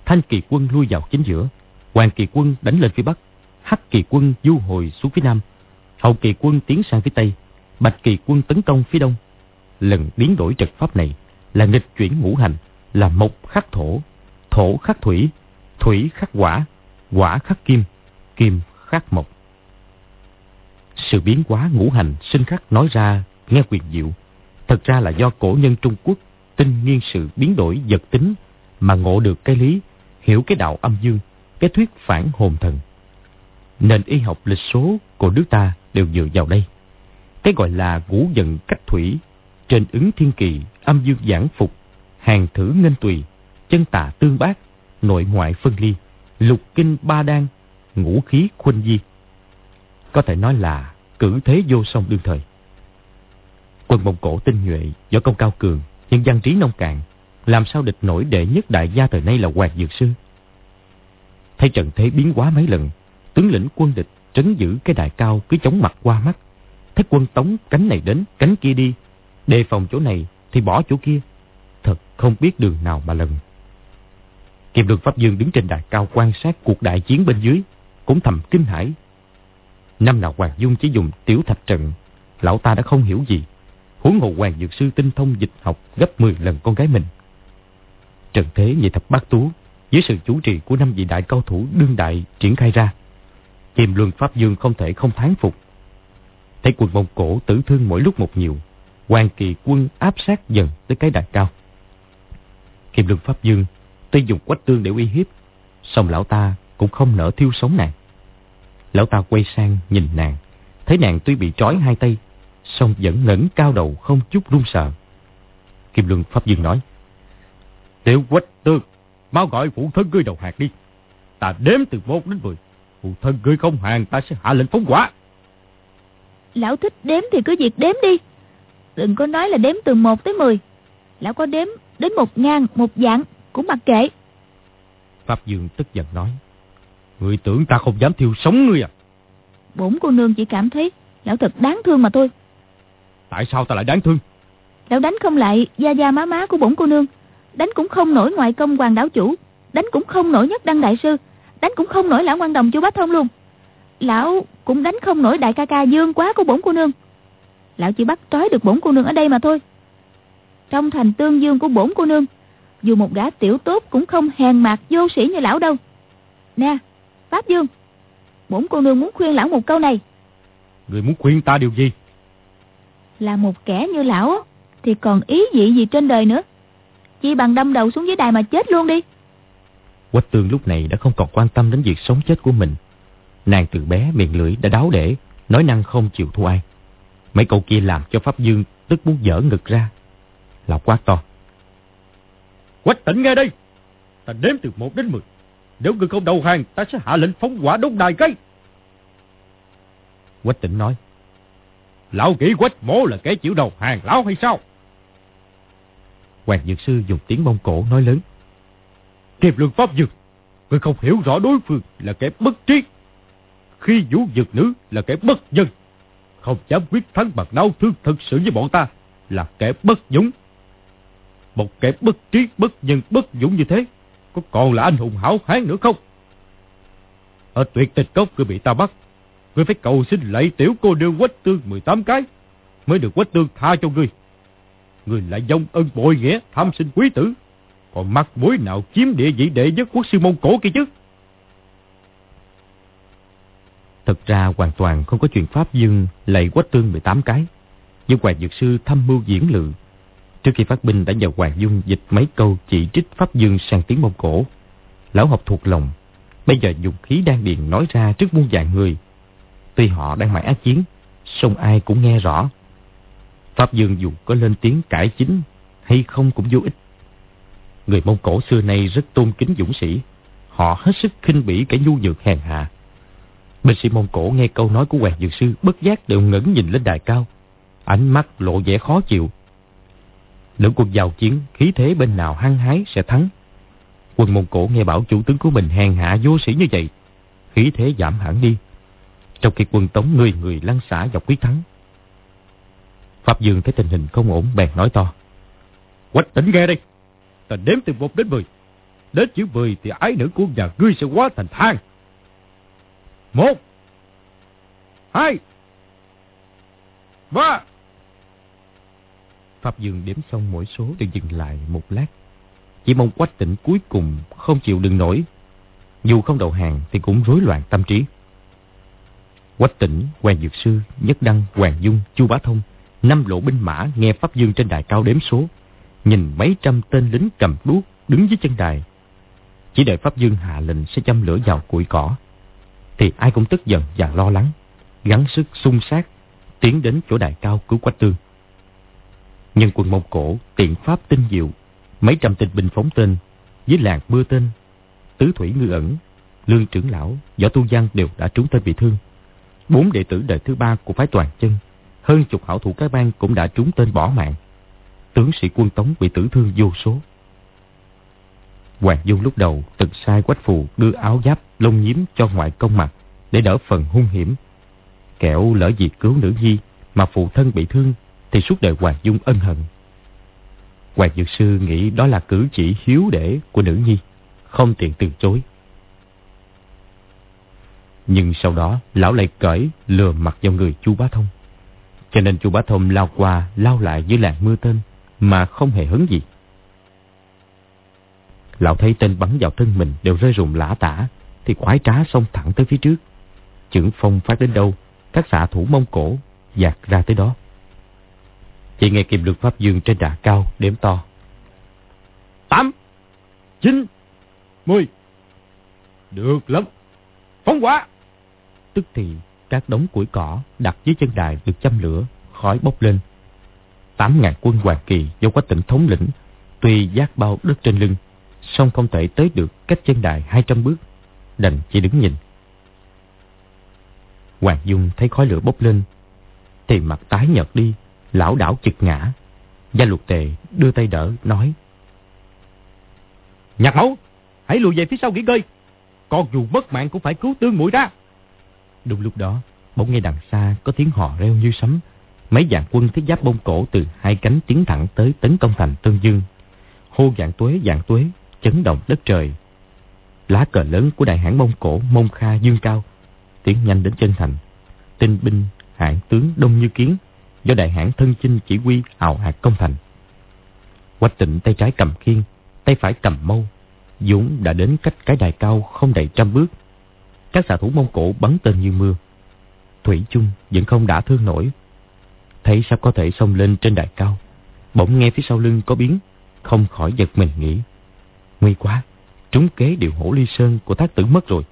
B: Thanh kỳ quân lui vào chính giữa. Hoàng kỳ quân đánh lên phía bắc. Hắc kỳ quân du hồi xuống phía nam. Hậu kỳ quân tiến sang phía tây. Bạch kỳ quân tấn công phía đông. Lần biến đổi trật pháp này là nghịch chuyển ngũ hành, là mộc khắc thổ, thổ khắc thủy, thủy khắc quả, quả khắc kim, kim khắc mộc. Sự biến hóa ngũ hành sinh khắc nói ra nghe quyền diệu. Thật ra là do cổ nhân Trung Quốc tinh nghiên sự biến đổi vật tính mà ngộ được cái lý, hiểu cái đạo âm dương, cái thuyết phản hồn thần. Nền y học lịch số của nước ta đều dựa vào đây. Cái gọi là ngũ dần cách thủy, trên ứng thiên kỳ, âm dương giảng phục, hàng thử ngân tùy, chân tà tương bác, nội ngoại phân ly, lục kinh ba đan, ngũ khí khuân di. Có thể nói là cử thế vô song đương thời. Quân Mông Cổ tinh nhuệ, võ công cao cường, nhưng văn trí nông cạn, làm sao địch nổi đệ nhất đại gia thời nay là Hoàng Dược Sư. Thấy trận thế biến quá mấy lần, tướng lĩnh quân địch trấn giữ cái đại cao cứ chống mặt qua mắt. Thấy quân tống cánh này đến, cánh kia đi, đề phòng chỗ này thì bỏ chỗ kia. Thật không biết đường nào mà lần. Kiệm đường Pháp Dương đứng trên đài cao quan sát cuộc đại chiến bên dưới, cũng thầm kinh hãi. Năm nào Hoàng Dung chỉ dùng tiểu thạch trận, lão ta đã không hiểu gì. Huống hồ Hoàng Dược Sư tinh thông dịch học gấp 10 lần con gái mình. Trận thế như thập bát tú, dưới sự chủ trì của năm vị đại cao thủ đương đại triển khai ra. Kiềm luân Pháp Dương không thể không thán phục. Thấy quân Mông Cổ tử thương mỗi lúc một nhiều, Hoàng Kỳ quân áp sát dần tới cái đài cao. Kim lương Pháp Dương tuy dùng quách tương để uy hiếp, song lão ta cũng không nỡ thiêu sống nàng. Lão ta quay sang nhìn nàng, thấy nàng tuy bị trói hai tay, song vẫn ngẩng cao đầu không chút run sợ. Kim lương Pháp Dương nói, Tiểu quách tương, mau gọi phụ thân ngươi đầu hạt đi. Ta đếm từ một đến mười, phụ thân ngươi không hàng ta sẽ hạ lệnh phóng quả.
C: Lão thích đếm thì cứ việc đếm đi. Đừng có nói là đếm từ một tới mười. Lão có đếm đến một ngàn, một dạng, cũng mặc kệ.
B: Pháp Dương tức giận nói, Người tưởng ta không dám thiêu sống ngươi à?
C: Bổn cô nương chỉ cảm thấy lão thật đáng thương mà thôi.
B: Tại sao ta lại đáng thương?
C: Lão đánh không lại gia gia má má của bổn cô nương. Đánh cũng không nổi ngoại công hoàng đảo chủ. Đánh cũng không nổi nhất đăng đại sư. Đánh cũng không nổi lão quan đồng chu bá thông luôn. Lão cũng đánh không nổi đại ca ca dương quá của bổn cô nương. Lão chỉ bắt trói được bổn cô nương ở đây mà thôi. Trong thành tương dương của bổn cô nương, dù một gã tiểu tốt cũng không hèn mạc vô sĩ như lão đâu. Nè, Pháp Dương, bổn cô nương muốn khuyên lão một câu này.
B: Người muốn khuyên ta điều gì?
C: Là một kẻ như lão thì còn ý dị gì trên đời nữa. Chỉ bằng đâm đầu xuống dưới đài mà chết luôn đi.
B: Quách tương lúc này đã không còn quan tâm đến việc sống chết của mình. Nàng từ bé miệng lưỡi đã đáo để, nói năng không chịu thua ai. Mấy câu kia làm cho Pháp Dương tức muốn dở ngực ra. Lão quát to. Quách tỉnh nghe đây! Ta đếm từ 1 đến 10. Nếu ngươi không đầu hàng, ta sẽ hạ lệnh phóng quả đốt đài cây. Quách tỉnh nói. Lão kỹ quách mổ là kẻ chịu đầu hàng lão hay sao? Hoàng Dược Sư dùng tiếng Mông Cổ nói lớn. Kiềm lương pháp dược, người không hiểu rõ đối phương là kẻ bất trí. Khi vũ dược nữ là kẻ bất nhân. Không dám quyết thắng bằng đau thương thật sự với bọn ta là kẻ bất dũng. Một kẻ bất trí, bất nhân, bất dũng như thế có còn là anh hùng hảo hán nữa không? Ở tuyệt tịch cốc cứ bị ta bắt. Ngươi phải cầu xin lạy tiểu cô nương quách tương 18 cái. Mới được quách tương tha cho ngươi. Ngươi lại dông ân bội nghĩa tham sinh quý tử. Còn mặt mũi nào chiếm địa vị đệ nhất quốc sư Mông Cổ kia chứ? Thật ra hoàn toàn không có chuyện Pháp Dương lạy quách tương 18 cái. Nhưng Hoàng Dược Sư thăm mưu diễn lự Trước khi phát binh đã nhờ Hoàng Dung dịch mấy câu chỉ trích Pháp Dương sang tiếng Mông Cổ. Lão học thuộc lòng, bây giờ dùng khí đan điền nói ra trước muôn vàng người. Tuy họ đang mãi ác chiến, song ai cũng nghe rõ. Pháp Dương dù có lên tiếng cải chính hay không cũng vô ích. Người Mông Cổ xưa nay rất tôn kính dũng sĩ. Họ hết sức khinh bỉ kẻ nhu nhược hèn hạ. Binh sĩ Mông Cổ nghe câu nói của Hoàng Dược Sư bất giác đều ngẩng nhìn lên đài cao. Ánh mắt lộ vẻ khó chịu Lưỡng quân giao chiến, khí thế bên nào hăng hái sẽ thắng. Quân Mông Cổ nghe bảo chủ tướng của mình hèn hạ vô sĩ như vậy. Khí thế giảm hẳn đi. Trong khi quân tống người người lăn xả dọc quyết thắng. Pháp Dương thấy tình hình không ổn bèn nói to. Quách tỉnh nghe đây. Ta đếm từ 1 đến 10. Đến chữ 10 thì ái nữ của nhà ngươi sẽ hóa thành than. Một. Hai. Ba. Pháp Dương đếm xong mỗi số đều dừng lại một lát. Chỉ mong quách tỉnh cuối cùng không chịu đựng nổi. Dù không đầu hàng thì cũng rối loạn tâm trí. Quách tỉnh, Hoàng Dược Sư, Nhất Đăng, Hoàng Dung, Chu Bá Thông, năm lộ binh mã nghe Pháp Dương trên đài cao đếm số. Nhìn mấy trăm tên lính cầm đuốc đứng dưới chân đài. Chỉ đợi Pháp Dương hạ lệnh sẽ châm lửa vào củi cỏ. Thì ai cũng tức giận và lo lắng. gắng sức xung sát, tiến đến chỗ đại cao cứu Quách Tương. Nhân quân Mông Cổ tiện pháp tinh diệu, mấy trăm tình binh phóng tên, với làng mưa tên, tứ thủy ngư ẩn, lương trưởng lão, võ tu văn đều đã trúng tên bị thương. Bốn đệ tử đời thứ ba của phái toàn chân, hơn chục hảo thủ cái bang cũng đã trúng tên bỏ mạng. Tướng sĩ quân Tống bị tử thương vô số. Hoàng Dung lúc đầu từng sai quách phù đưa áo giáp lông nhím cho ngoại công mặc để đỡ phần hung hiểm. Kẻo lỡ gì cứu nữ nhi mà phụ thân bị thương thì suốt đời Hoàng Dung ân hận. Hoàng Dược Sư nghĩ đó là cử chỉ hiếu để của nữ nhi, không tiện từ chối. Nhưng sau đó, lão lại cởi lừa mặt vào người chu Bá Thông. Cho nên chu Bá Thông lao qua, lao lại dưới làng mưa tên, mà không hề hứng gì. Lão thấy tên bắn vào thân mình đều rơi rụng lã tả, thì khoái trá xông thẳng tới phía trước. Chưởng phong phát đến đâu, các xạ thủ Mông Cổ dạt ra tới đó. Chỉ nghe kim lực pháp dương trên đà cao đếm to. Tám, chín, mười. Được lắm. Phóng quả. Tức thì các đống củi cỏ đặt dưới chân đài được châm lửa, khói bốc lên. Tám ngàn quân Hoàng Kỳ do quá tỉnh thống lĩnh, tuy giác bao đất trên lưng, song không thể tới được cách chân đài hai trăm bước, đành chỉ đứng nhìn. Hoàng Dung thấy khói lửa bốc lên, thì mặt tái nhợt đi, lão đảo chực ngã. Gia luật tề đưa tay đỡ, nói. Nhạc mẫu, hãy lùi về phía sau nghỉ ngơi. Còn dù mất mạng cũng phải cứu tương muội ra. Đúng lúc đó, bỗng nghe đằng xa có tiếng hò reo như sấm. Mấy dạng quân thiết giáp bông cổ từ hai cánh tiến thẳng tới tấn công thành Tân Dương. Hô dạng tuế dạng tuế, chấn động đất trời. Lá cờ lớn của đại hãng Mông Cổ Mông Kha dương cao, tiến nhanh đến chân thành. Tinh binh, hạng tướng đông như kiến, do đại hãn thân chinh chỉ huy ảo hạt công thành. Quách tịnh tay trái cầm khiên, tay phải cầm mâu. Dũng đã đến cách cái đài cao không đầy trăm bước. Các xạ thủ Mông Cổ bắn tên như mưa. Thủy chung vẫn không đã thương nổi. Thấy sắp có thể xông lên trên đài cao. Bỗng nghe phía sau lưng có biến, không khỏi giật mình nghĩ. Nguy quá, trúng kế điều hổ ly sơn của tác tử mất rồi.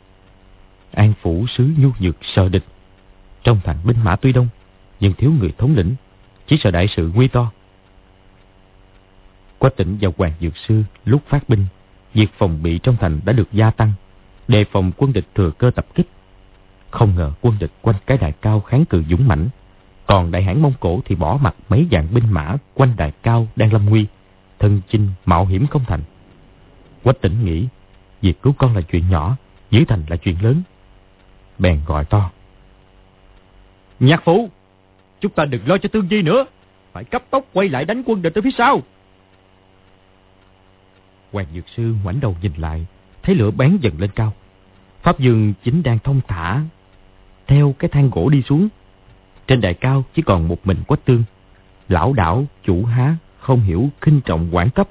B: An phủ sứ nhu nhược sợ địch. Trong thành binh mã tuy đông, nhưng thiếu người thống lĩnh, chỉ sợ đại sự nguy to. Quách tỉnh và Hoàng Dược Sư lúc phát binh, việc phòng bị trong thành đã được gia tăng, đề phòng quân địch thừa cơ tập kích. Không ngờ quân địch quanh cái đài cao kháng cự dũng mãnh, còn đại hãn Mông Cổ thì bỏ mặt mấy dạng binh mã quanh đài cao đang lâm nguy, thân chinh mạo hiểm không thành. Quách tỉnh nghĩ, việc cứu con là chuyện nhỏ, giữ thành là chuyện lớn. Bèn gọi to. Nhạc phụ, Chúng ta đừng lo cho tương di nữa. Phải cấp tốc quay lại đánh quân địch ở phía sau. Hoàng Dược Sư ngoảnh đầu nhìn lại, thấy lửa bén dần lên cao. Pháp Dương chính đang thông thả, theo cái thang gỗ đi xuống. Trên đài cao chỉ còn một mình quách tương. Lão đảo, chủ há, không hiểu khinh trọng quản cấp.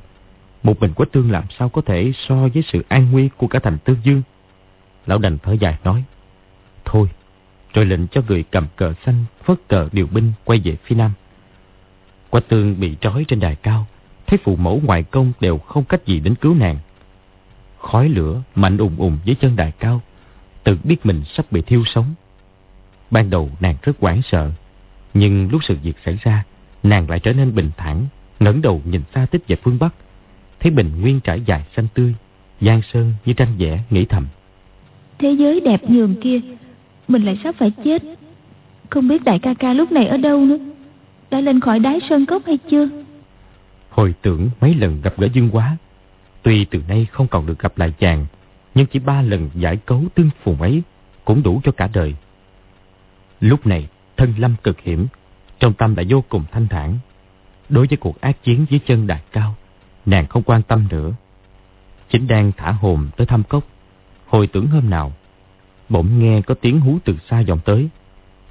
B: Một mình quách tương làm sao có thể so với sự an nguy của cả thành tương dương. Lão đành thở dài nói, Thôi, rồi lệnh cho người cầm cờ xanh phất cờ điều binh quay về phía nam. Quách tương bị trói trên đài cao, thấy phụ mẫu ngoại công đều không cách gì đến cứu nàng. Khói lửa mạnh ùng ùng dưới chân đài cao, tự biết mình sắp bị thiêu sống. Ban đầu nàng rất hoảng sợ, nhưng lúc sự việc xảy ra, nàng lại trở nên bình thản, ngẩng đầu nhìn xa tích về phương Bắc, thấy bình nguyên trải dài xanh tươi, giang sơn như tranh vẽ nghĩ thầm.
C: Thế giới đẹp nhường kia mình lại sắp phải chết Không biết đại ca ca lúc này ở đâu nữa Đã lên khỏi đáy sơn cốc hay chưa
B: Hồi tưởng mấy lần gặp gỡ Dương Quá, tuy từ nay không còn được gặp lại chàng, nhưng chỉ ba lần giải cấu tương phùng ấy cũng đủ cho cả đời. Lúc này, thân lâm cực hiểm, trong tâm đã vô cùng thanh thản. Đối với cuộc ác chiến với chân đại cao, nàng không quan tâm nữa. Chính đang thả hồn tới thăm cốc, hồi tưởng hôm nào, bỗng nghe có tiếng hú từ xa vọng tới.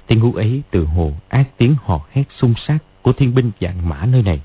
B: Tiếng hú ấy từ hồ ác tiếng hò hét sung sát của thiên binh dạng mã nơi này.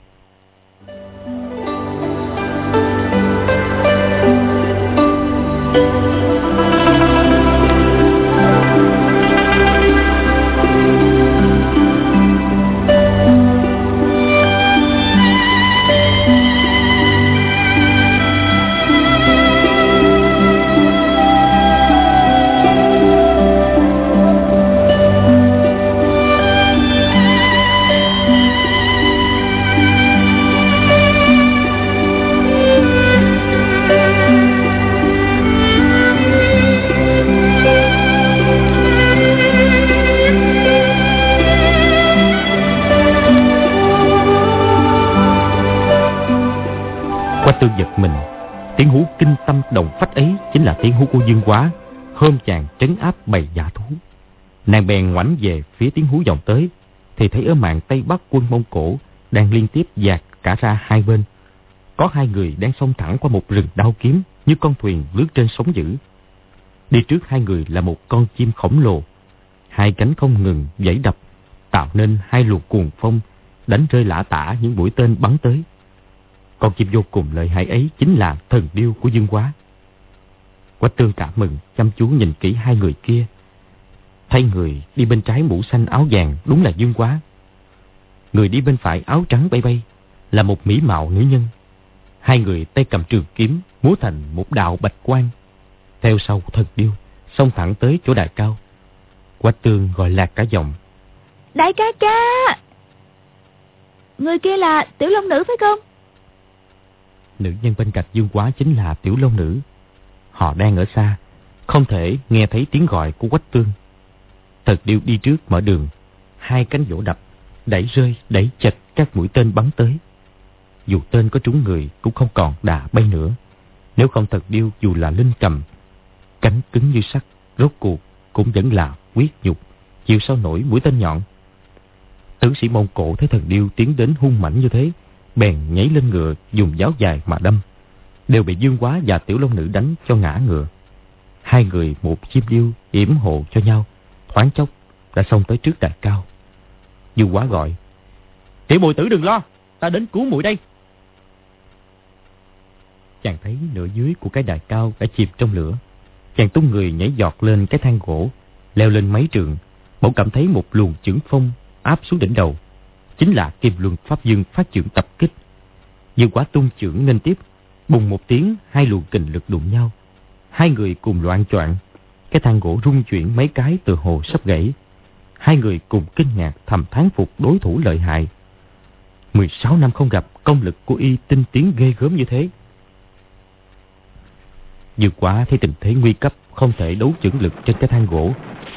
B: Hú của Dương Quá, Hôm chàng trấn áp bầy giả thú. Nàng bèn ngoảnh về phía tiếng hú vọng tới, Thì thấy ở mạn Tây Bắc quân Mông Cổ Đang liên tiếp dạt cả ra hai bên. Có hai người đang xông thẳng qua một rừng đao kiếm Như con thuyền lướt trên sóng dữ. Đi trước hai người là một con chim khổng lồ. Hai cánh không ngừng dãy đập, Tạo nên hai luồng cuồng phong, Đánh rơi lã tả những mũi tên bắn tới. Con chim vô cùng lợi hại ấy chính là thần điêu của Dương Quá. Quách tương cảm mừng, chăm chú nhìn kỹ hai người kia. Thấy người đi bên trái mũ xanh áo vàng đúng là Dương Quá. Người đi bên phải áo trắng bay bay là một mỹ mạo nữ nhân. Hai người tay cầm trường kiếm, múa thành một đạo bạch quang. Theo sau thần điêu, xông thẳng tới chỗ đại cao. Quách tương gọi lạc cả giọng.
C: Đại ca ca! Người kia là tiểu long nữ phải không?
B: Nữ nhân bên cạnh Dương Quá chính là Tiểu Long Nữ. Họ đang ở xa, không thể nghe thấy tiếng gọi của Quách Tương. Thật điêu đi trước mở đường, hai cánh vỗ đập, đẩy rơi, đẩy chật các mũi tên bắn tới. Dù tên có trúng người cũng không còn đà bay nữa. Nếu không thật điêu dù là linh cầm, cánh cứng như sắt, rốt cuộc cũng vẫn là quyết nhục, chịu sao nổi mũi tên nhọn. Tướng sĩ Mông Cổ thấy thần điêu tiến đến hung mãnh như thế, bèn nhảy lên ngựa dùng giáo dài mà đâm đều bị dương quá và tiểu long nữ đánh cho ngã ngựa. Hai người một chim điêu yểm hộ cho nhau thoáng chốc đã xông tới trước đại cao. Dương quá gọi tiểu mùi tử đừng lo ta đến cứu muội đây. Chàng thấy nửa dưới của cái đài cao đã chìm trong lửa. Chàng tung người nhảy giọt lên cái thang gỗ leo lên mấy trường bỗng cảm thấy một luồng chưởng phong áp xuống đỉnh đầu. Chính là kim luân pháp dương phát trưởng tập kích. Dương quá tung trưởng nên tiếp, bùng một tiếng hai luồng kình lực đụng nhau. Hai người cùng loạn choạng, cái thang gỗ rung chuyển mấy cái từ hồ sắp gãy. Hai người cùng kinh ngạc thầm thán phục đối thủ lợi hại. 16 năm không gặp, công lực của y tinh tiến ghê gớm như thế. Dương quá thấy tình thế nguy cấp, không thể đấu chưởng lực trên cái thang gỗ,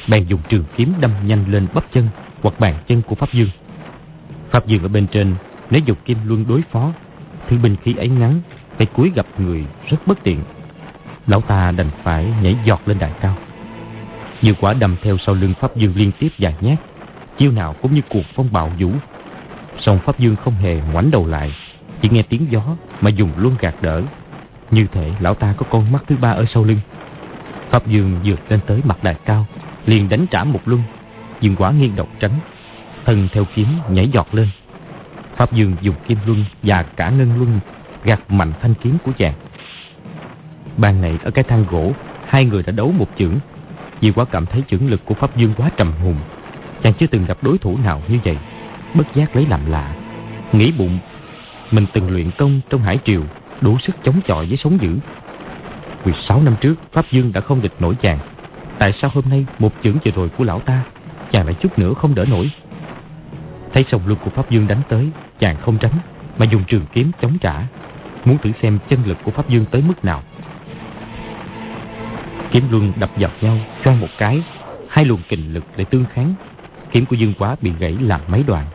B: bèn dùng trường kiếm đâm nhanh lên bắp chân hoặc bàn chân của Pháp Dương. Pháp Dương ở bên trên, nếu dục kim luân đối phó, thứ binh khí ấy ngắn, tay cuối gặp người rất bất tiện. Lão ta đành phải nhảy giọt lên đài cao. Như quả đầm theo sau lưng Pháp Dương liên tiếp vài nhát, chiêu nào cũng như cuộc phong bạo vũ. Song Pháp Dương không hề ngoảnh đầu lại, chỉ nghe tiếng gió mà dùng luân gạt đỡ. Như thể lão ta có con mắt thứ ba ở sau lưng. Pháp Dương vượt lên tới mặt đài cao, liền đánh trả một luân. Dương quả nghiêng đầu tránh, thân theo kiếm nhảy giọt lên. Pháp Dương dùng kim luân và cả ngân luân gạt mạnh thanh kiếm của chàng. Ban này ở cái thang gỗ, hai người đã đấu một chưởng. Vì quá cảm thấy chưởng lực của Pháp Dương quá trầm hùng. Chàng chưa từng gặp đối thủ nào như vậy. Bất giác lấy làm lạ. Nghĩ bụng, mình từng luyện công trong hải triều, đủ sức chống chọi với sống dữ. 16 năm trước, Pháp Dương đã không địch nổi chàng. Tại sao hôm nay một chưởng vừa rồi của lão ta, chàng lại chút nữa không đỡ nổi? Thấy sông lưng của Pháp Dương đánh tới, chàng không tránh, mà dùng trường kiếm chống trả, muốn thử xem chân lực của Pháp Dương tới mức nào. Kiếm luân đập vào nhau, choang một cái, hai luồng kình lực để tương kháng. Kiếm của Dương Quá bị gãy làm mấy đoạn.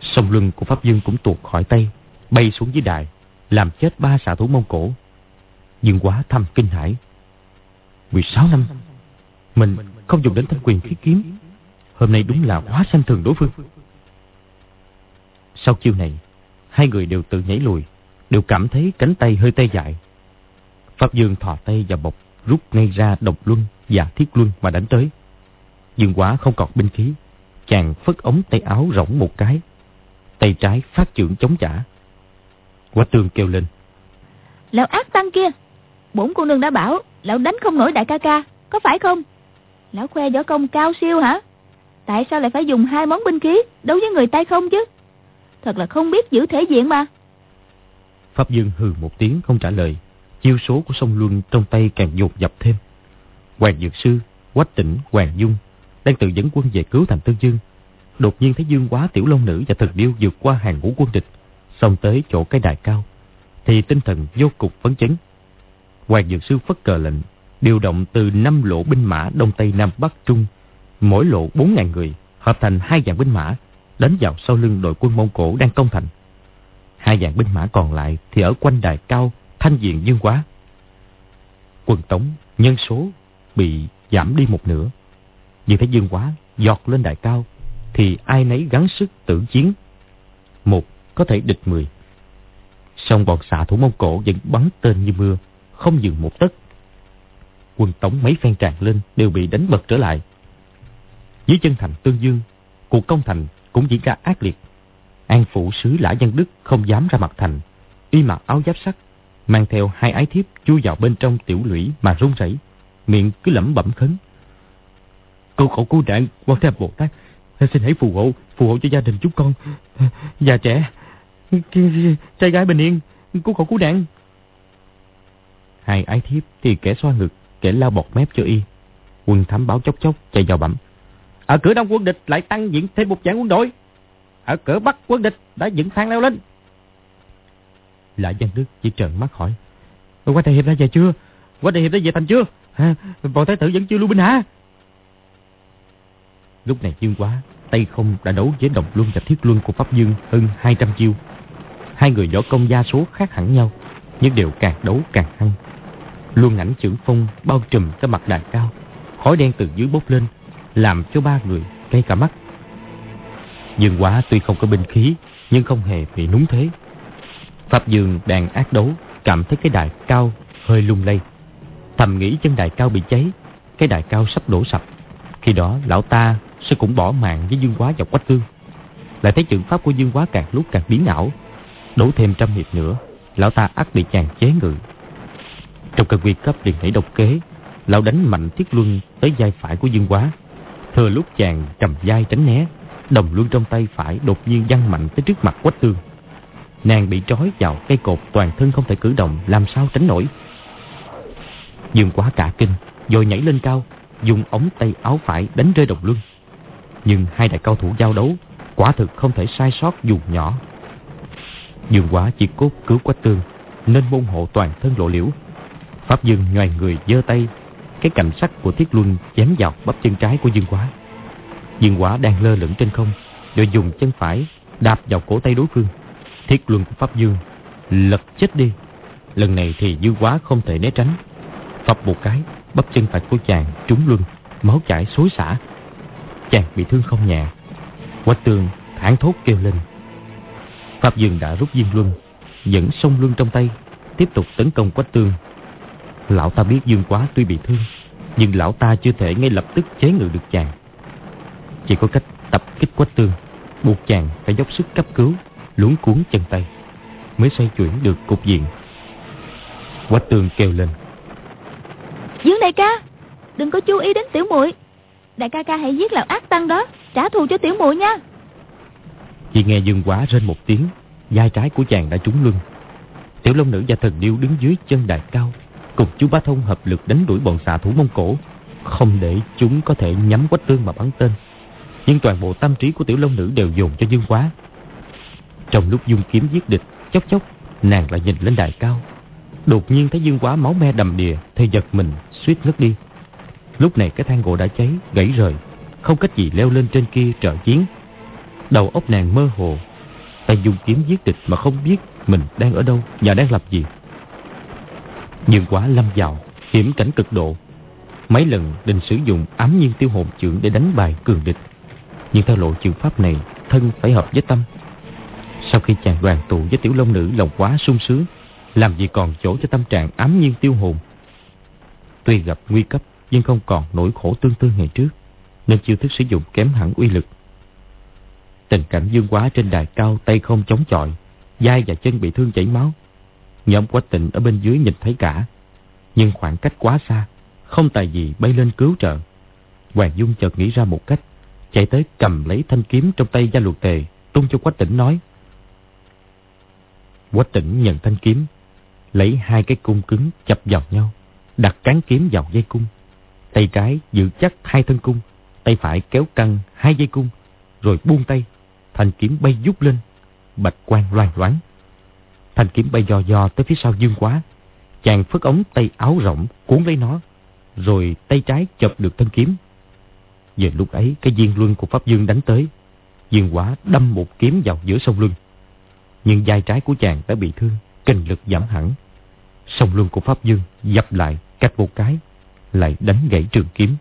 B: Sông luân của Pháp Dương cũng tuột khỏi tay, bay xuống dưới đài, làm chết ba xạ thủ Mông Cổ. Dương quá thầm kinh hãi. 16 năm, mình không dùng đến thanh quyền khí kiếm. Hôm nay đúng là quá sanh thường đối phương. Sau chiêu này, hai người đều tự nhảy lùi, đều cảm thấy cánh tay hơi tê dại. Pháp Dương thò tay vào bọc, rút ngay ra độc luân và thiết luân mà đánh tới. Dương quá không còn binh khí, chàng phất ống tay áo rỗng một cái. Tay trái phát trưởng chống trả. Quá Tường kêu lên.
C: Lão ác tăng kia, bổn cô nương đã bảo, lão đánh không nổi đại ca ca, có phải không? Lão khoe võ công cao siêu hả? Tại sao lại phải dùng hai món binh khí đấu với người tay không chứ? Thật là không biết giữ thể diện mà.
B: Pháp Dương hừ một tiếng không trả lời. Chiêu số của sông Luân trong tay càng dột dập thêm. Hoàng Dược Sư, Quách Tỉnh, Hoàng Dung đang tự dẫn quân về cứu thành Tân Dương. Đột nhiên thấy Dương Quá, Tiểu Long Nữ và Thần Điêu vượt qua hàng ngũ quân địch, xong tới chỗ cái đài cao, thì tinh thần vô cục phấn chấn. Hoàng Dược Sư phất cờ lệnh, điều động từ năm lộ binh mã Đông Tây Nam Bắc Trung, mỗi lộ 4.000 người, hợp thành hai dạng binh mã, đánh vào sau lưng đội quân Mông Cổ đang công thành. Hai dạng binh mã còn lại thì ở quanh đài cao, thanh diện dương quá. Quân tống, nhân số bị giảm đi một nửa. Như thấy dương quá giọt lên đài cao, thì ai nấy gắng sức tử chiến. Một có thể địch mười. Song bọn xạ thủ Mông Cổ vẫn bắn tên như mưa, không dừng một tấc. Quân tống mấy phen tràn lên đều bị đánh bật trở lại. Dưới chân thành Tương Dương, cuộc công thành cũng diễn ra ác liệt. An phủ sứ Lã Văn Đức không dám ra mặt thành, y mặc áo giáp sắt, mang theo hai ái thiếp chui vào bên trong tiểu lũy mà run rẩy, miệng cứ lẩm bẩm khấn. Cầu khổ cứu nạn, quan thế Bồ Tát, xin hãy phù hộ, phù hộ cho gia đình chúng con, già trẻ, trai gái bình yên, cứu khổ cứu nạn. Hai ái thiếp thì kẻ xoa ngực, kẻ lao bọt mép cho y. Quân thám báo chốc chốc chạy vào bẩm. Ở cửa đông quân địch lại tăng diện thêm một dạng quân đội. Ở cửa bắc quân địch đã dựng thang leo lên. Lại Văn Đức chỉ trợn mắt hỏi. Qua đại hiệp đã về chưa? Qua đại hiệp đã về thành chưa? À, bọn thái tử vẫn chưa lưu binh hả? Lúc này Dương Quá, tay không đã đấu với đồng luân và thiết luân của Pháp Dương hơn 200 chiêu. Hai người võ công gia số khác hẳn nhau, nhưng đều càng đấu càng hăng. Luân ảnh trưởng phong bao trùm cái mặt đài cao, khói đen từ dưới bốc lên, làm cho ba người cay cả mắt. Dương Quá tuy không có binh khí, nhưng không hề bị núng thế. Pháp Dương đang ác đấu, cảm thấy cái đài cao hơi lung lay. Thầm nghĩ chân đài cao bị cháy, cái đài cao sắp đổ sập. Khi đó lão ta sẽ cũng bỏ mạng với Dương Quá và Quách Tương. Lại thấy trường pháp của Dương Quá càng lúc càng biến ảo. Đổ thêm trăm hiệp nữa, lão ta ắt bị chàng chế ngự. Trong cơn nguy cấp liền nảy độc kế, lão đánh mạnh thiết luân tới vai phải của Dương Quá. Thừa lúc chàng cầm vai tránh né, đồng luân trong tay phải đột nhiên văng mạnh tới trước mặt Quách Tương. Nàng bị trói vào cây cột toàn thân không thể cử động, làm sao tránh nổi. Dương quá cả kinh, rồi nhảy lên cao, dùng ống tay áo phải đánh rơi đồng luân. Nhưng hai đại cao thủ giao đấu, quả thực không thể sai sót dù nhỏ. Dương quá chỉ cốt cứu quách tương, nên môn hộ toàn thân lộ liễu. Pháp Dương nhoài người giơ tay, cái cảnh sắt của thiết luân chém vào bắp chân trái của Dương quá. Dương quá đang lơ lửng trên không, rồi dùng chân phải đạp vào cổ tay đối phương. Thiết luân của Pháp Dương lật chết đi. Lần này thì Dương quá không thể né tránh. Phập một cái, bắp chân phải của chàng trúng luân, máu chảy xối xả. Chàng bị thương không nhẹ. Quách tường thản thốt kêu lên. Pháp Dương đã rút viên luân, dẫn sông luân trong tay, tiếp tục tấn công Quách Tường. Lão ta biết Dương Quá tuy bị thương, nhưng lão ta chưa thể ngay lập tức chế ngự được chàng. Chỉ có cách tập kích Quách Tương, buộc chàng phải dốc sức cấp cứu, luống cuốn chân tay, mới xoay chuyển được cục diện. Quách Tương kêu lên.
C: Dương đại ca, đừng có chú ý đến tiểu muội. Đại ca ca hãy giết lão ác tăng đó, trả thù cho tiểu muội nha.
B: Chỉ nghe Dương Quá rên một tiếng, vai trái của chàng đã trúng lưng. Tiểu Long Nữ và Thần Điêu đứng dưới chân đài cao, cùng chú Bá Thông hợp lực đánh đuổi bọn xạ thủ Mông Cổ, không để chúng có thể nhắm quách tương mà bắn tên. Nhưng toàn bộ tâm trí của Tiểu Long Nữ đều dồn cho Dương Quá. Trong lúc dung kiếm giết địch, chốc chốc, nàng lại nhìn lên đài cao. Đột nhiên thấy Dương Quá máu me đầm đìa, thì giật mình, suýt ngất đi. Lúc này cái thang gỗ đã cháy, gãy rời, không cách gì leo lên trên kia trợ chiến. Đầu óc nàng mơ hồ, tay dùng kiếm giết địch mà không biết mình đang ở đâu và đang làm gì. Dương quá lâm vào, hiểm cảnh cực độ. Mấy lần định sử dụng ám nhiên tiêu hồn trưởng để đánh bài cường địch. Nhưng theo lộ trường pháp này, thân phải hợp với tâm. Sau khi chàng đoàn tụ với tiểu long nữ lòng quá sung sướng, làm gì còn chỗ cho tâm trạng ám nhiên tiêu hồn. Tuy gặp nguy cấp, nhưng không còn nỗi khổ tương tư ngày trước, nên chiêu thức sử dụng kém hẳn uy lực. Tình cảnh dương quá trên đài cao tay không chống chọi, vai và chân bị thương chảy máu. Nhóm quách tịnh ở bên dưới nhìn thấy cả, nhưng khoảng cách quá xa, không tài gì bay lên cứu trợ. Hoàng Dung chợt nghĩ ra một cách, chạy tới cầm lấy thanh kiếm trong tay gia luật tề, tung cho quách tỉnh nói. Quách tỉnh nhận thanh kiếm, lấy hai cái cung cứng chập vào nhau, đặt cán kiếm vào dây cung. Tay trái giữ chắc hai thân cung, tay phải kéo căng hai dây cung, rồi buông tay, thanh kiếm bay vút lên, bạch quang loang loáng. Thanh kiếm bay do do tới phía sau dương quá, chàng phất ống tay áo rộng cuốn lấy nó, rồi tay trái chộp được thanh kiếm về lúc ấy cái viên luân của Pháp Dương đánh tới, viên quả đâm một kiếm vào giữa sông luân. Nhưng vai trái của chàng đã bị thương, kinh lực giảm hẳn. Sông luân của Pháp Dương dập lại cách một cái, lại đánh gãy trường kiếm.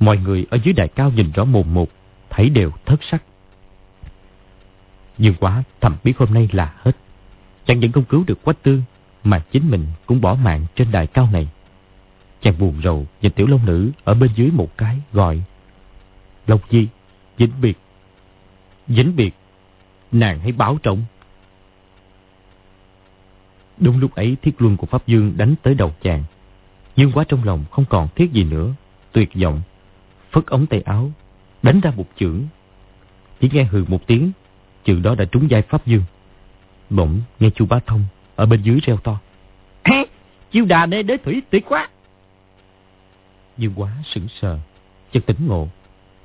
B: Mọi người ở dưới đài cao nhìn rõ mồm một, thấy đều thất sắc. Dương quá thầm biết hôm nay là hết. Chàng vẫn không cứu được quách tương, mà chính mình cũng bỏ mạng trên đài cao này. Chàng buồn rầu nhìn tiểu long nữ ở bên dưới một cái gọi. Long Di, Vĩnh Biệt. Vĩnh Biệt, nàng hãy báo trọng. Đúng lúc ấy thiết luân của Pháp Dương đánh tới đầu chàng. Dương quá trong lòng không còn thiết gì nữa, tuyệt vọng. Phất ống tay áo, đánh ra một chưởng. Chỉ nghe hừ một tiếng, chưởng đó đã trúng vai Pháp Dương. Bỗng nghe chu Bá Thông ở bên dưới reo to.
D: Chiêu đà đế đế thủy tuyệt quá.
B: Dương quá sững sờ, chợt tỉnh ngộ.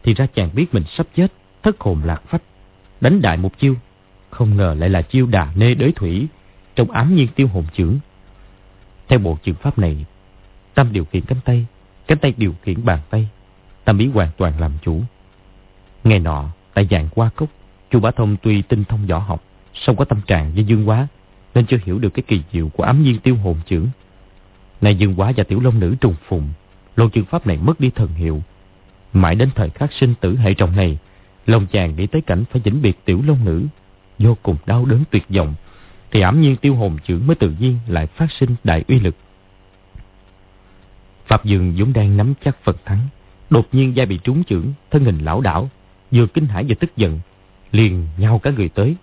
B: Thì ra chàng biết mình sắp chết, thất hồn lạc phách. Đánh đại một chiêu, không ngờ lại là chiêu đà nê đới thủy trong ám nhiên tiêu hồn trưởng. Theo bộ trường pháp này, Tâm điều khiển cánh tay, cánh tay điều khiển bàn tay. Tâm ý hoàn toàn làm chủ. Ngày nọ, tại dạng qua cốc, chu Bá Thông tuy tinh thông võ học, song có tâm trạng với Dương Quá, nên chưa hiểu được cái kỳ diệu của ám nhiên tiêu hồn trưởng. Này Dương Quá và Tiểu Long Nữ trùng phùng, lô trường pháp này mất đi thần hiệu. Mãi đến thời khắc sinh tử hệ trọng này, lòng chàng nghĩ tới cảnh phải vĩnh biệt Tiểu Long Nữ, vô cùng đau đớn tuyệt vọng, thì ám nhiên tiêu hồn trưởng mới tự nhiên lại phát sinh đại uy lực. Pháp Dương vốn đang nắm chắc phật thắng, đột nhiên da bị trúng chưởng, thân hình lão đảo, vừa kinh hãi vừa tức giận, liền nhau cả người tới.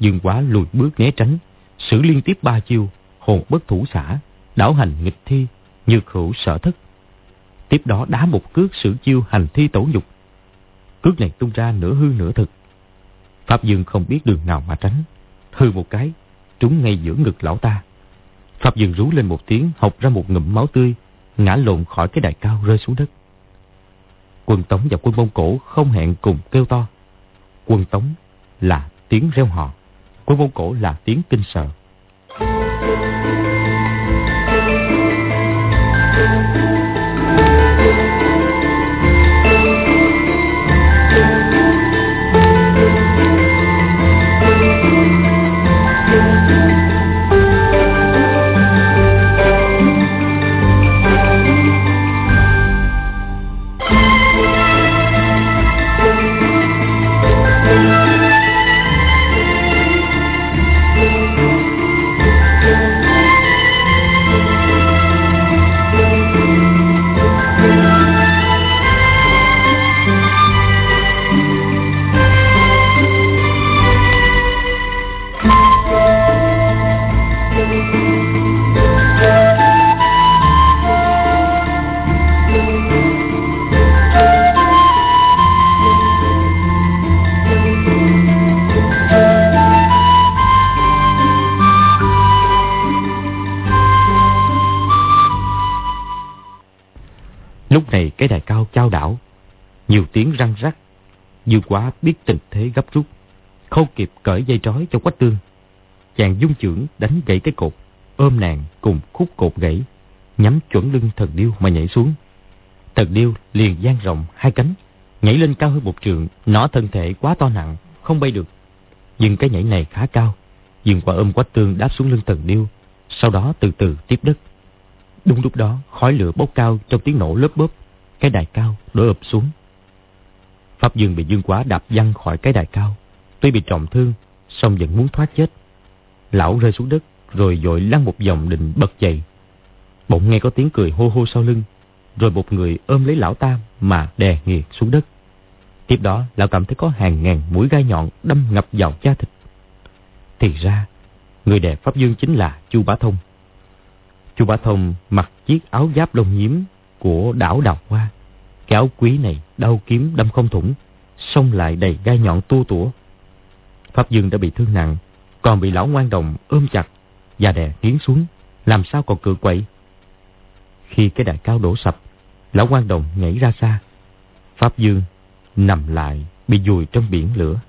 B: Dương quá lùi bước né tránh, xử liên tiếp ba chiêu, hồn bất thủ xả, đảo hành nghịch thi, như khẩu sở thất. Tiếp đó đá một cước sử chiêu hành thi tổ nhục. Cước này tung ra nửa hư nửa thực. Pháp Dương không biết đường nào mà tránh. Hư một cái, trúng ngay giữa ngực lão ta. Pháp Dương rú lên một tiếng, học ra một ngụm máu tươi, ngã lộn khỏi cái đài cao rơi xuống đất. Quân Tống và quân Mông Cổ không hẹn cùng kêu to. Quân Tống là tiếng reo hò, quân Mông Cổ là tiếng kinh sợ. Dây trói cho quách tương. Chàng dung trưởng đánh gãy cái cột, ôm nàng cùng khúc cột gãy, nhắm chuẩn lưng thần điêu mà nhảy xuống. Thần điêu liền dang rộng hai cánh, nhảy lên cao hơn một trường, nó thân thể quá to nặng, không bay được. Nhưng cái nhảy này khá cao, dừng qua ôm quách tương đáp xuống lưng thần điêu, sau đó từ từ tiếp đất. Đúng lúc đó, khói lửa bốc cao trong tiếng nổ lớp bóp, cái đài cao đổ ập xuống. Pháp Dương bị Dương Quá đạp văng khỏi cái đài cao. Tuy bị trọng thương, song vẫn muốn thoát chết. Lão rơi xuống đất, rồi dội lăn một vòng định bật dậy. Bỗng nghe có tiếng cười hô hô sau lưng, rồi một người ôm lấy lão ta mà đè nghiệt xuống đất. Tiếp đó, lão cảm thấy có hàng ngàn mũi gai nhọn đâm ngập vào da thịt. Thì ra, người đè Pháp Dương chính là Chu Bá Thông. Chu Bá Thông mặc chiếc áo giáp lông nhiễm của đảo Đào Hoa. Cái áo quý này đau kiếm đâm không thủng, xong lại đầy gai nhọn tua tủa. Pháp Dương đã bị thương nặng, còn bị lão ngoan đồng ôm chặt và đè nghiến xuống, làm sao còn cự quậy. Khi cái đài cao đổ sập, lão ngoan đồng nhảy ra xa. Pháp Dương nằm lại bị vùi trong biển lửa.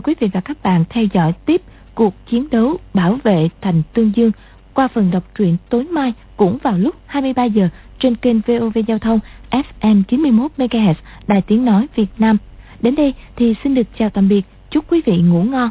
A: Mời quý vị và các bạn theo dõi tiếp cuộc chiến đấu bảo vệ thành Tương Dương qua phần đọc truyện tối mai cũng vào lúc 23 giờ trên kênh VOV Giao thông FM 91 MHz Đài Tiếng nói Việt Nam. Đến đây thì xin được chào tạm biệt, chúc quý vị ngủ ngon.